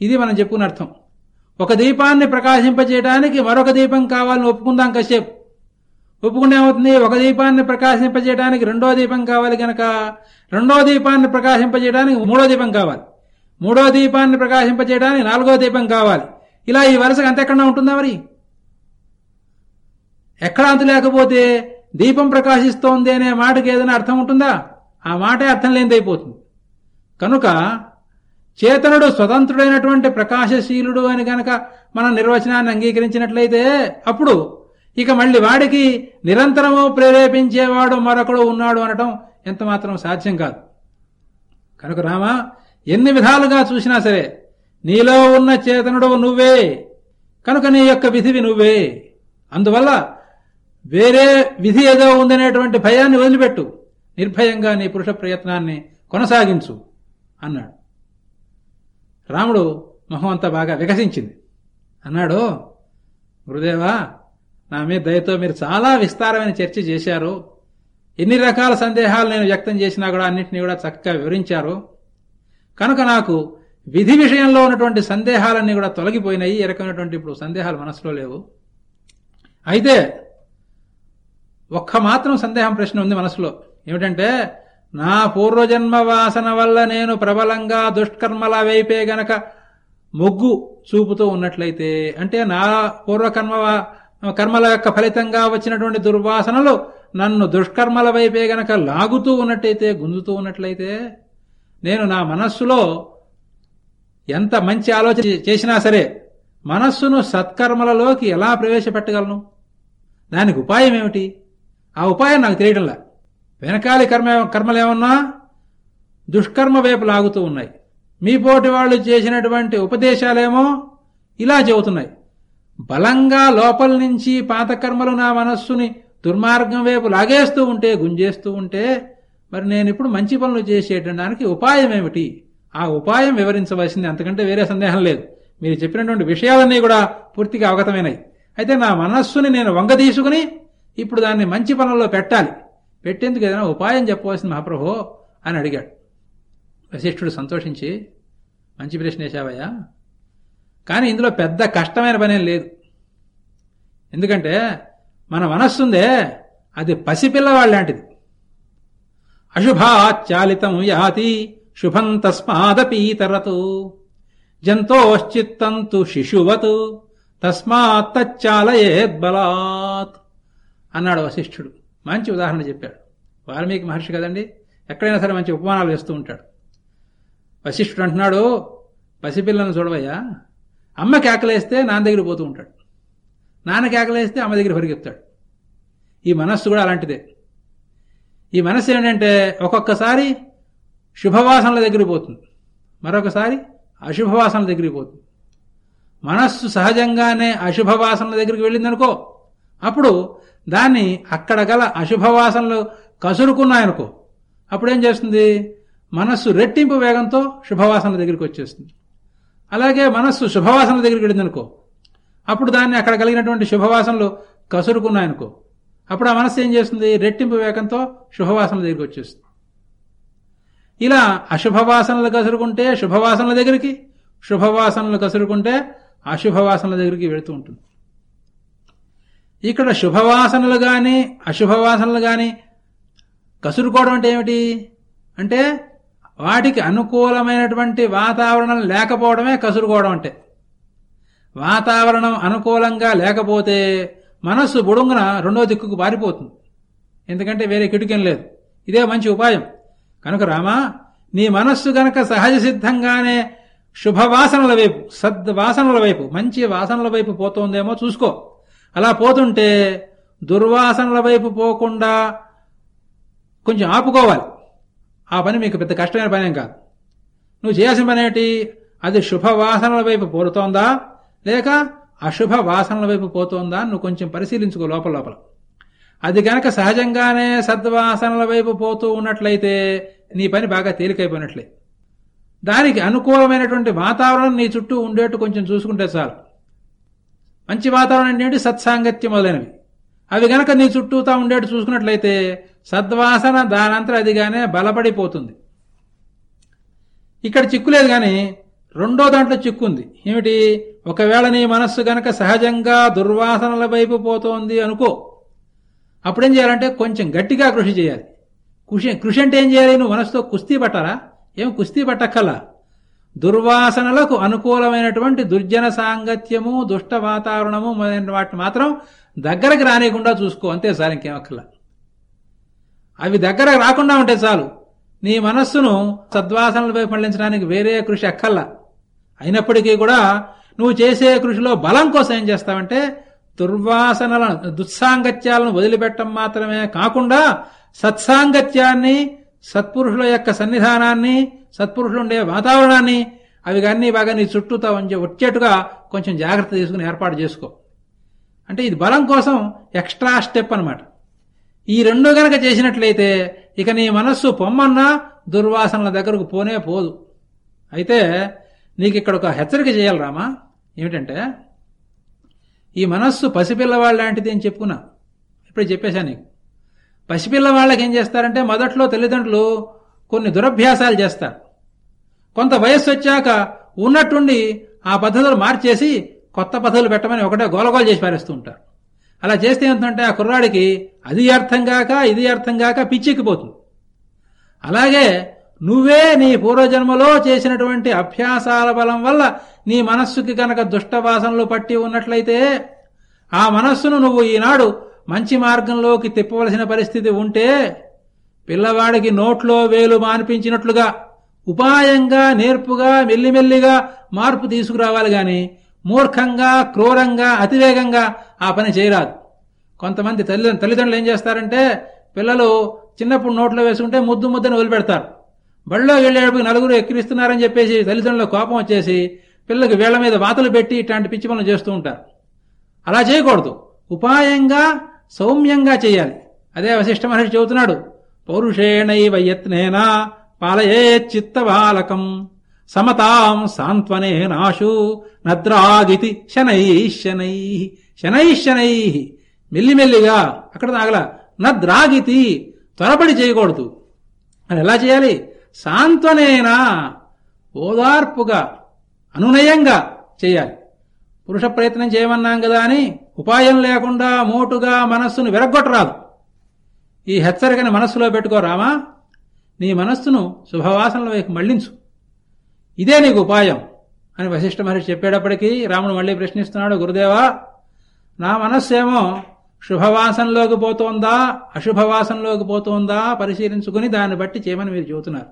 ఇది మనం చెప్పుకున్న అర్థం. ఒక దీపాన్ని ప్రకాశింపజేయడానికి మరొక దీపం కావాలని ఒప్పుకుందాం కశ్యప్. ఒప్పుకుంటే ఏమవుతుంది? ఒక దీపాన్ని ప్రకాశింపజేయడానికి రెండో దీపం కావాలి గనక రెండో దీపాన్ని ప్రకాశింపజేయడానికి మూడో దీపం కావాలి. మూడో దీపాన్ని ప్రకాశింపజేయడానికి నాలుగో దీపం కావాలి. ఇలా ఈ వరుసకు అంతెక్కడ ఉంటుందా మరి? ఎక్కడ అంత లేకపోతే దీపం ప్రకాశిస్తోంది అనే మాటకి ఏదైనా అర్థం ఉంటుందా? ఆ మాటే అర్థం లేనిదైపోతుంది. కనుక చేతనుడు స్వతంత్రుడైనటువంటి ప్రకాశశీలుడు అని గనక మన నిర్వచనాన్ని అంగీకరించినట్లయితే అప్పుడు ఇక మళ్ళీ వాడికి నిరంతరము ప్రేరేపించేవాడు మరొకడు ఉన్నాడు అనటం ఎంతమాత్రం సాధ్యం కాదు. కనుక రామా ఎన్ని విధాలుగా చూసినా సరే నీలో ఉన్న చేతనుడు నువ్వే. కనుక నీ యొక్క విధివి నువ్వే. అందువల్ల వేరే విధి ఏదో ఉందనేటువంటి భయాన్ని వదిలిపెట్టు. నిర్భయంగా నీ పురుష ప్రయత్నాన్ని కొనసాగించు అన్నాడు. రాముడు మొహం అంతా బాగా వికసించింది. అన్నాడు గురుదేవా నా మీద దయతో మీరు చాలా విస్తారమైన చర్చ చేశారు. ఎన్ని రకాల సందేహాలు నేను వ్యక్తం చేసినా కూడా అన్నింటినీ కూడా చక్కగా వివరించారు. కనుక నాకు విధి విషయంలో ఉన్నటువంటి సందేహాలన్నీ కూడా తొలగిపోయినాయి. ఈ రకమైనటువంటి ఇప్పుడు సందేహాలు మనసులో లేవు. అయితే ఒక్క మాత్రం సందేహం ప్రశ్న ఉంది మనసులో. ఏమిటంటే నా పూర్వజన్మ వాసన వల్ల నేను ప్రబలంగా దుష్కర్మల వైపే గనక మొగ్గు చూపుతూ ఉన్నట్లయితే అంటే నా పూర్వకర్మ కర్మల యొక్క ఫలితంగా వచ్చినటువంటి దుర్వాసనలు నన్ను దుష్కర్మల వైపే గనక లాగుతూ ఉన్నట్టయితే గుంజుతూ ఉన్నట్లయితే నేను నా మనస్సులో ఎంత మంచి ఆలోచన చేసినా సరే మనస్సును సత్కర్మలలోకి ఎలా ప్రవేశపెట్టగలను? దానికి ఉపాయం ఏమిటి? ఆ ఉపాయం నాకు తెలియడంలా వెనకాలి కర్మ కర్మలేమన్నా దుష్కర్మ వైపు లాగుతూ ఉన్నాయి. మీ పోటీ వాళ్ళు చేసినటువంటి ఉపదేశాలేమో ఇలా చెబుతున్నాయి. బలంగా లోపల నుంచి పాతకర్మలు నా మనస్సుని దుర్మార్గం వైపు లాగేస్తూ ఉంటే గుంజేస్తూ ఉంటే మరి నేను ఇప్పుడు మంచి పనులు చేసేటడానికి ఉపాయం ఏమిటి? ఆ ఉపాయం వివరించవలసింది. అంతకంటే వేరే సందేహం లేదు. మీరు చెప్పినటువంటి విషయాలన్నీ కూడా పూర్తిగా అవగతమైనాయి అయితే నా మనస్సుని నేను వంగ తీసుకుని ఇప్పుడు దాన్ని మంచి పనుల్లో పెట్టాలి. పెట్టేందుకు ఏదైనా ఉపాయం చెప్పవలసింది మహాప్రభో అని అడిగాడు. వశిష్ఠుడు సంతోషించి మంచి ప్రశ్న వేశావయ్యా. కానీ ఇందులో పెద్ద కష్టమైన పనేం లేదు. ఎందుకంటే మన మనస్సుందే అది పసిపిల్లవాళ్ళ లాంటిది అశుభాచాలితం యాతి శుభం తస్మాదపీతరతు జంతోశ్చిత్తంతు శిశువతు. తస్మాత్ తచ్చాలయేద్బలాత్ అన్నాడు వశిష్ఠుడు. మంచి ఉదాహరణ చెప్పాడు. వాల్మీకి మహర్షి కదండి? ఎక్కడైనా సరే మంచి ఉపమానాలు వేస్తూ ఉంటాడు. వశిష్ఠుడు అంటున్నాడు పసిపిల్లను చూడవయ్యా. అమ్మ కేకలేస్తే నాన్న దగ్గర పోతూ ఉంటాడు. నాన్న కేకలేస్తే అమ్మ దగ్గర పరిగెత్తాడు. ఈ మనస్సు కూడా అలాంటిదే. ఈ మనస్సు ఏంటంటే ఒక్కొక్కసారి శుభవాసనల దగ్గరికి పోతుంది. మరొకసారి అశుభవాసనల దగ్గరికి పోతుంది. మనస్సు సహజంగానే అశుభవాసనల దగ్గరికి వెళ్ళిందనుకో అప్పుడు దాన్ని అక్కడ గల అశుభవాసనలు కసురుకున్నాయనుకో అప్పుడేం చేస్తుంది? మనస్సు రెట్టింపు వేగంతో శుభవాసనల దగ్గరికి వచ్చేస్తుంది. అలాగే మనస్సు శుభవాసనల దగ్గరికి వెళ్ళిందనుకో అప్పుడు దాన్ని అక్కడ కలిగినటువంటి శుభవాసనలు కసురుకున్నాయనుకో అప్పుడు ఆ మనస్సు ఏం చేస్తుంది? రెట్టింపు వేగంతో శుభవాసనల దగ్గరికి వచ్చేస్తుంది. ఇలా అశుభవాసనలు కసురుకుంటే శుభవాసనల దగ్గరికి శుభవాసనలు కసురుకుంటే అశుభవాసనల దగ్గరికి వెళుతూ ఉంటుంది. ఇక్కడ శుభవాసనలు కానీ అశుభవాసనలు కానీ కసురుకోవడం అంటే ఏమిటి? అంటే వాటికి అనుకూలమైనటువంటి వాతావరణం లేకపోవడమే కసురుకోవడం అంటే. వాతావరణం అనుకూలంగా లేకపోతే మనస్సు బుడుంగున రెండో దిక్కుకు పారిపోతుంది. ఎందుకంటే వేరే కిటికీ లేదు. ఇదే మంచి ఉపాయం. కనుక రామా నీ మనస్సు గనక సహజ సిద్ధంగానే శుభవాసనల వైపు సద్వాసనల వైపు మంచి వాసనల వైపు పోతోందేమో చూసుకో. అలా పోతుంటే దుర్వాసనల వైపు పోకుండా కొంచెం ఆపుకోవాలి. ఆ పని మీకు పెద్ద కష్టమైన పనేం కాదు. నువ్వు చేయాల్సిన పని అది శుభవాసనల వైపు పోరుతోందా? లేక అశుభ వాసనల వైపు పోతోందా? నువ్వు కొంచెం పరిశీలించుకో లోపల లోపల. అది గనక సహజంగానే సద్వాసనల వైపు పోతూ ఉన్నట్లయితే నీ పని బాగా తేలికైపోయినట్లే. దానికి అనుకూలమైనటువంటి వాతావరణం నీ చుట్టూ ఉండేట్టు కొంచెం చూసుకుంటే చాలు. మంచి వాతావరణం ఏంటి? సత్సాంగత్యం మొదలైనవి. అవి గనక నీ చుట్టూతా ఉండేట్టు చూసుకున్నట్లయితే సద్వాసన దానంతర అదిగానే బలపడిపోతుంది. ఇక్కడ చిక్కులేదు గాని రెండో దాంట్లో చిక్కుంది ఏమిటి? ఒకవేళ నీ మనస్సు గనక సహజంగా దుర్వాసనల వైపు పోతోంది అనుకో అప్పుడేం చేయాలంటే కొంచెం గట్టిగా కృషి చేయాలి. కృషి కృషి అంటే ఏం చేయాలి? నువ్వు మనసుతో కుస్తీ పట్టాలా? ఏం కుస్తీ పట్టక్కల్లా దుర్వాసనలకు అనుకూలమైనటువంటి దుర్జన సాంగత్యము దుష్ట వాతావరణము మొదలైన వాటిని మాత్రం దగ్గరకు రానియకుండా చూసుకో. అంతే సార్ ఇంకేమక్కల్లా అవి దగ్గరకు రాకుండా ఉంటే చాలు. నీ మనస్సును సద్వాసనలపై పండించడానికి వేరే కృషి అక్కల్లా అయినప్పటికీ కూడా నువ్వు చేసే కృషిలో బలం కోసం ఏం చేస్తావంటే దుర్వాసనలను దుస్సాంగత్యాలను వదిలిపెట్టడం మాత్రమే కాకుండా సత్సాంగత్యాన్ని సత్పురుషుల యొక్క సన్నిధానాన్ని సత్పురుషులు ఉండే వాతావరణాన్ని అవి అన్నీ బాగా నీ చుట్టూతా వచ్చేట్టుగా కొంచెం జాగ్రత్త తీసుకుని ఏర్పాటు చేసుకో. అంటే ఇది బలం కోసం ఎక్స్ట్రా స్టెప్ అనమాట ఈ రెండు గనక చేసినట్లయితే ఇక నీ మనస్సు పొమ్మన్నా దుర్వాసనల దగ్గరకు పోనే పోదు. అయితే నీకు ఇక్కడ ఒక హెచ్చరిక చేయాలి రామా. ఏమిటంటే ఈ మనస్సు పసిపిల్లవాళ్ళ లాంటిది అని చెప్పుకున్నా. ఇప్పుడు చెప్పేశా నీకు. పసిపిల్లవాళ్ళకి ఏం చేస్తారంటే మొదట్లో తల్లిదండ్రులు కొన్ని దురభ్యాసాలు చేస్తారు కొంత వయస్సు వచ్చాక ఉన్నట్టుండి ఆ పద్ధతులు మార్చేసి కొత్త పద్ధతులు పెట్టమని ఒకటే గోలగోలు చేసి పారేస్తూ ఉంటారు. అలా చేస్తే ఏంటంటే ఆ కుర్రాడికి అది అర్థం కాక ఇది అర్థం కాక పిచ్చెక్కిపోతుంది. అలాగే నువ్వే నీ పూర్వజన్మలో చేసినటువంటి అభ్యాసాల బలం వల్ల నీ మనస్సుకి కనుక దుష్టవాసనలు పట్టి ఉన్నట్లయితే ఆ మనస్సును నువ్వు ఈనాడు మంచి మార్గంలోకి తిప్పవలసిన పరిస్థితి ఉంటే పిల్లవాడికి నోట్లో వేలు మాన్పించినట్లుగా ఉపాయంగా నేర్పుగా మెల్లిమెల్లిగా మార్పు తీసుకురావాలి గాని మూర్ఖంగా క్రూరంగా అతివేగంగా ఆ పని చేయరాదు. కొంతమంది తల్లి తల్లిదండ్రులు ఏం చేస్తారంటే పిల్లలు చిన్నప్పుడు నోట్లో వేసుకుంటే ముద్దు ముద్దని వదిలిపెడతారు. బళ్ళో వెళ్ళేటప్పుడు నలుగురు ఎక్కిరిస్తున్నారని చెప్పేసి తల్లిదండ్రుల కోపం వచ్చేసి పిల్లకి వేళ్ళ మీద వాతలు పెట్టి ఇట్లాంటి పిచ్చి పనులు చేస్తూ ఉంటారు. అలా చేయకూడదు. ఉపాయంగా సౌమ్యంగా చేయాలి. అదే వశిష్ఠ మహర్షి చెబుతున్నాడు. పౌరుషేణైవ యత్నేనా పాలయే చిత్తబాలకం. సమతాం సాంత్వనేనాశు నద్రాగితి శనై శనై. శనై శనై. మెల్లిమెల్లిగా అక్కడ తాగల నద్రాగితి త్వరపడి చేయకూడదు. అది ఎలా చేయాలి? సాంత్వనేనా ఓదార్పుగా అనునయంగా చేయాలి. పురుష ప్రయత్నం చేయమన్నాం కదా అని ఉపాయం లేకుండా మోటుగా మనస్సును విరగ్గొట్టరాదు. ఈ హెచ్చరికని మనస్సులో పెట్టుకో రామా. నీ మనస్సును శుభవాసనల వైపు మళ్ళించు. ఇదే నీకు ఉపాయం అని వశిష్ఠ మహర్షి చెప్పేటప్పటికీ రాముడు మళ్ళీ ప్రశ్నిస్తున్నాడు గురుదేవా నా మనస్సేమో శుభవాసనలోకి పోతోందా అశుభవాసనలోకి పోతోందా పరిశీలించుకుని దాన్ని బట్టి చేయమని మీరు చెబుతున్నారు.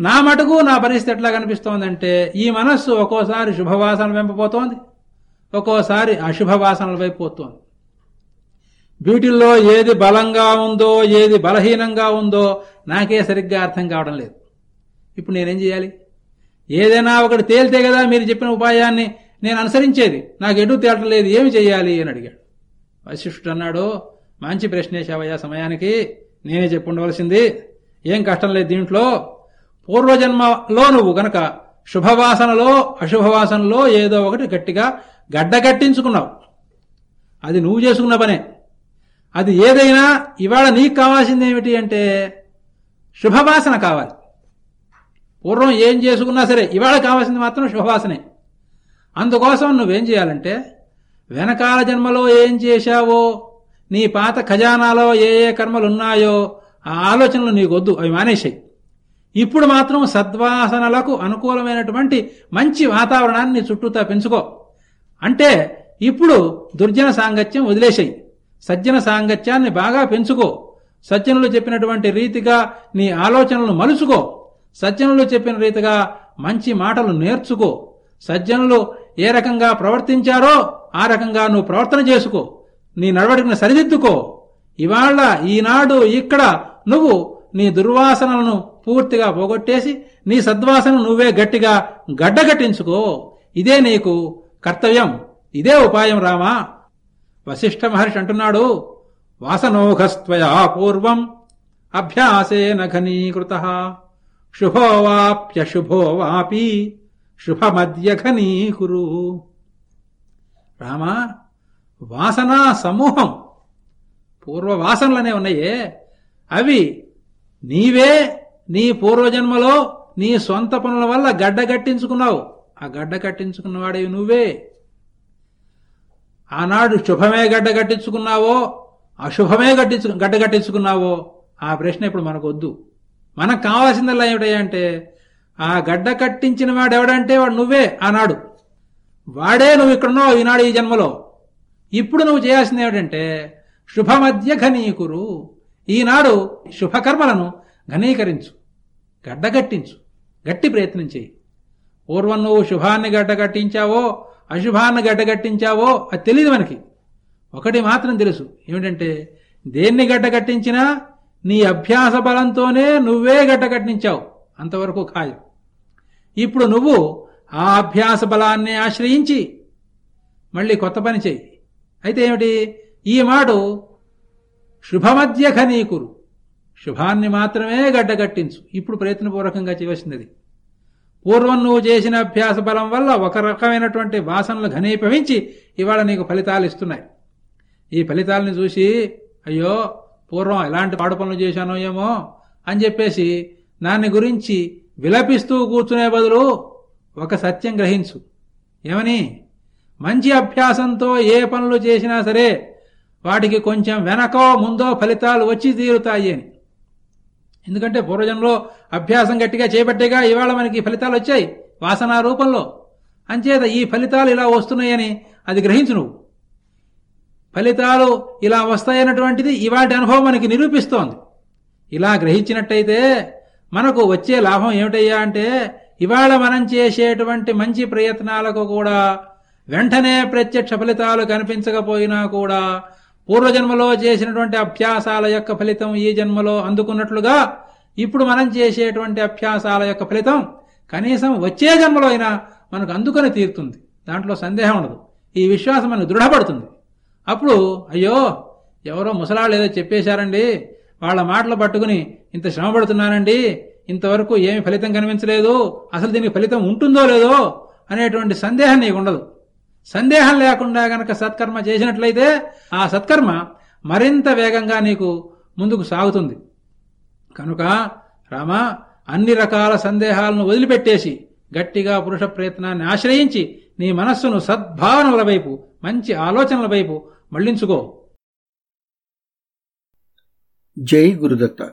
నా మటుకు నా పరిస్థితి ఎట్లా కనిపిస్తోందంటే ఈ మనస్సు ఒక్కోసారి శుభవాసన వెంపపోతోంది ఒక్కోసారి అశుభవాసనల వైపు పోతోంది. వీటిల్లో ఏది బలంగా ఉందో ఏది బలహీనంగా ఉందో నాకే సరిగ్గా అర్థం కావడం లేదు. ఇప్పుడు నేనేం చేయాలి? ఏదైనా ఒకటి తేలితే కదా మీరు చెప్పిన ఉపాయాన్ని నేను అనుసరించేది. నాకు ఎటు తేటం లేదు ఏమి చేయాలి అని అడిగాడు. వశిష్ఠుడు అన్నాడు మంచి ప్రశ్నేశావయ్యా సమయానికి నేనే చెప్పుండవలసింది. ఏం కష్టం లేదు దీంట్లో. పూర్వజన్మలో నువ్వు గనక శుభవాసనలో అశుభవాసనలో ఏదో ఒకటి గట్టిగా గడ్డ కట్టించుకున్నావు. అది నువ్వు చేసుకున్న పనే. అది ఏదైనా ఇవాళ నీకు కావాల్సింది ఏమిటి అంటే శుభవాసన కావాలి. పూర్వం ఏం చేసుకున్నా సరే ఇవాళ కావాల్సింది మాత్రం శుభవాసనే. అందుకోసం నువ్వేం చేయాలంటే వెనకాల జన్మలో ఏం చేశావో నీ పాత ఖజానాలో ఏ ఏ కర్మలున్నాయో ఆ ఆలోచనలు నీకొద్దు అవి మానేశాయి ఇప్పుడు మాత్రం సద్వాసనలకు అనుకూలమైనటువంటి మంచి వాతావరణాన్ని చుట్టూతా పెంచుకో. అంటే ఇప్పుడు దుర్జన సాంగత్యం వదిలేశాయి సజ్జన సాంగత్యాన్ని బాగా పెంచుకో. సజ్జనులు చెప్పినటువంటి రీతిగా నీ ఆలోచనలను మలుచుకో. సజ్జనులు చెప్పిన రీతిగా మంచి మాటలు నేర్చుకో. సజ్జనులు ఏ రకంగా ప్రవర్తించారో ఆ రకంగా నువ్వు ప్రవర్తన చేసుకో. నీ నడవడికను సరిదిద్దుకో. ఇవాళ ఈనాడు ఇక్కడ నువ్వు నీ దుర్వాసనలను పూర్తిగా పోగొట్టేసి నీ సద్వాసన నువ్వే గట్టిగా గడ్డగట్టించుకో. ఇదే నీకు కర్తవ్యం. ఇదే ఉపాయం రామా. వశిష్ఠ మహర్షి అంటున్నాడు వాసనోఘస్త్వయా పూర్వం అభ్యాసేన ఘనీకృత శుభోవాప్యశుభో వాపి శుభమద్య ఘనీకురు రామా వాసనా సమూహం పూర్వ వాసనలనే ఉన్నాయే అవి నీవే నీ పూర్వజన్మలో నీ సొంత పనుల వల్ల గడ్డ కట్టించుకున్నావు. ఆ గడ్డ కట్టించుకున్నవాడేవి నువ్వే. ఆనాడు శుభమే గడ్డ కట్టించుకున్నావో అశుభమే గట్టించు గడ్డ కట్టించుకున్నావో ఆ ప్రశ్న ఇప్పుడు మనకు వద్దు మనకు కావాల్సిందల్లా ఏమిటంటే ఆ గడ్డ కట్టించిన వాడు ఎవడంటే వాడు నువ్వే ఆనాడు. వాడే నువ్వు ఇక్కడున్నావు ఈనాడు ఈ జన్మలో. ఇప్పుడు నువ్వు చేయాల్సింది ఏమిటంటే శుభమధ్య ఘనీకురు ఈనాడు శుభకర్మలను ఘనీకరించు. గడ్డ కట్టించు. గట్టి ప్రయత్నం చేయి. పూర్వం నువ్వు శుభాన్ని గడ్డ కట్టించావో అశుభాన్ని గడ్డగట్టించావో అది తెలియదు మనకి. ఒకటి మాత్రం తెలుసు. ఏమిటంటే దేన్ని గడ్డగట్టించినా నీ అభ్యాస బలంతోనే నువ్వే గడ్డగట్టించావు. అంతవరకు ఖాయం. ఇప్పుడు నువ్వు ఆ అభ్యాస బలాన్ని ఆశ్రయించి మళ్ళీ కొత్త పని చేయి. అయితే ఏమిటి? ఈ మాటు శుభమధ్య ఘనీకురు శుభాన్ని మాత్రమే గడ్డగట్టించు. ఇప్పుడు ప్రయత్నపూర్వకంగా చేయవలసింది పూర్వం నువ్వు చేసిన అభ్యాస బలం వల్ల ఒక రకమైనటువంటి వాసనలు ఘనీభవించి ఇవాళ నీకు ఫలితాలు ఇస్తున్నాయి. ఈ ఫలితాలని చూసి అయ్యో పూర్వం ఎలాంటి పాడు పనులు చేశానో ఏమో అని చెప్పేసి దాన్ని గురించి విలపిస్తూ కూర్చునే బదులు ఒక సత్యం గ్రహించు. ఏమని? మంచి అభ్యాసంతో ఏ పనులు చేసినా సరే వాటికి కొంచెం వెనకో ముందో ఫలితాలు వచ్చి తీరుతాయి అని. ఎందుకంటే పూర్వజంలో అభ్యాసం గట్టిగా చేపట్టేగా ఇవాళ మనకి ఫలితాలు వచ్చాయి వాసన రూపంలో. అంచేత ఈ ఫలితాలు ఇలా వస్తున్నాయని అది గ్రహించు నువ్వు ఫలితాలు ఇలా వస్తాయన్నటువంటిది ఇవాటి అనుభవం మనకి నిరూపిస్తోంది. ఇలా గ్రహించినట్టయితే మనకు వచ్చే లాభం ఏమిటయ్యా అంటే ఇవాళ మనం చేసేటువంటి మంచి ప్రయత్నాలకు కూడా వెంటనే ప్రత్యక్ష ఫలితాలు కనిపించకపోయినా కూడా పూర్వజన్మలో చేసినటువంటి అభ్యాసాల యొక్క ఫలితం ఈ జన్మలో అందుకున్నట్లుగా ఇప్పుడు మనం చేసేటువంటి అభ్యాసాల యొక్క ఫలితం కనీసం వచ్చే జన్మలో అయినా మనకు అందుకొని తీరుతుంది. దాంట్లో సందేహం ఉండదు. ఈ విశ్వాసం మనకు దృఢపడుతుంది. అప్పుడు అయ్యో ఎవరో ముసలాళ్ళు ఏదో చెప్పేశారండి. వాళ్ళ మాటలు పట్టుకుని ఇంత శ్రమ పడుతున్నానండి. ఇంతవరకు ఏమి ఫలితం కనిపించలేదు. అసలు దీనికి ఫలితం ఉంటుందో లేదో అనేటువంటి సందేహం నీకు ఉండదు. సందేహం లేకుండా గనక సత్కర్మ చేసినట్లయితే ఆ సత్కర్మ మరింత వేగంగా నీకు ముందుకు సాగుతుంది. కనుక రామా అన్ని రకాల సందేహాలను వదిలిపెట్టేసి గట్టిగా పురుష ప్రయత్నాన్ని ఆశ్రయించి నీ మనస్సును సద్భావనల వైపు మంచి ఆలోచనల వైపు మళ్ళించుకో. జై గురుదత్త.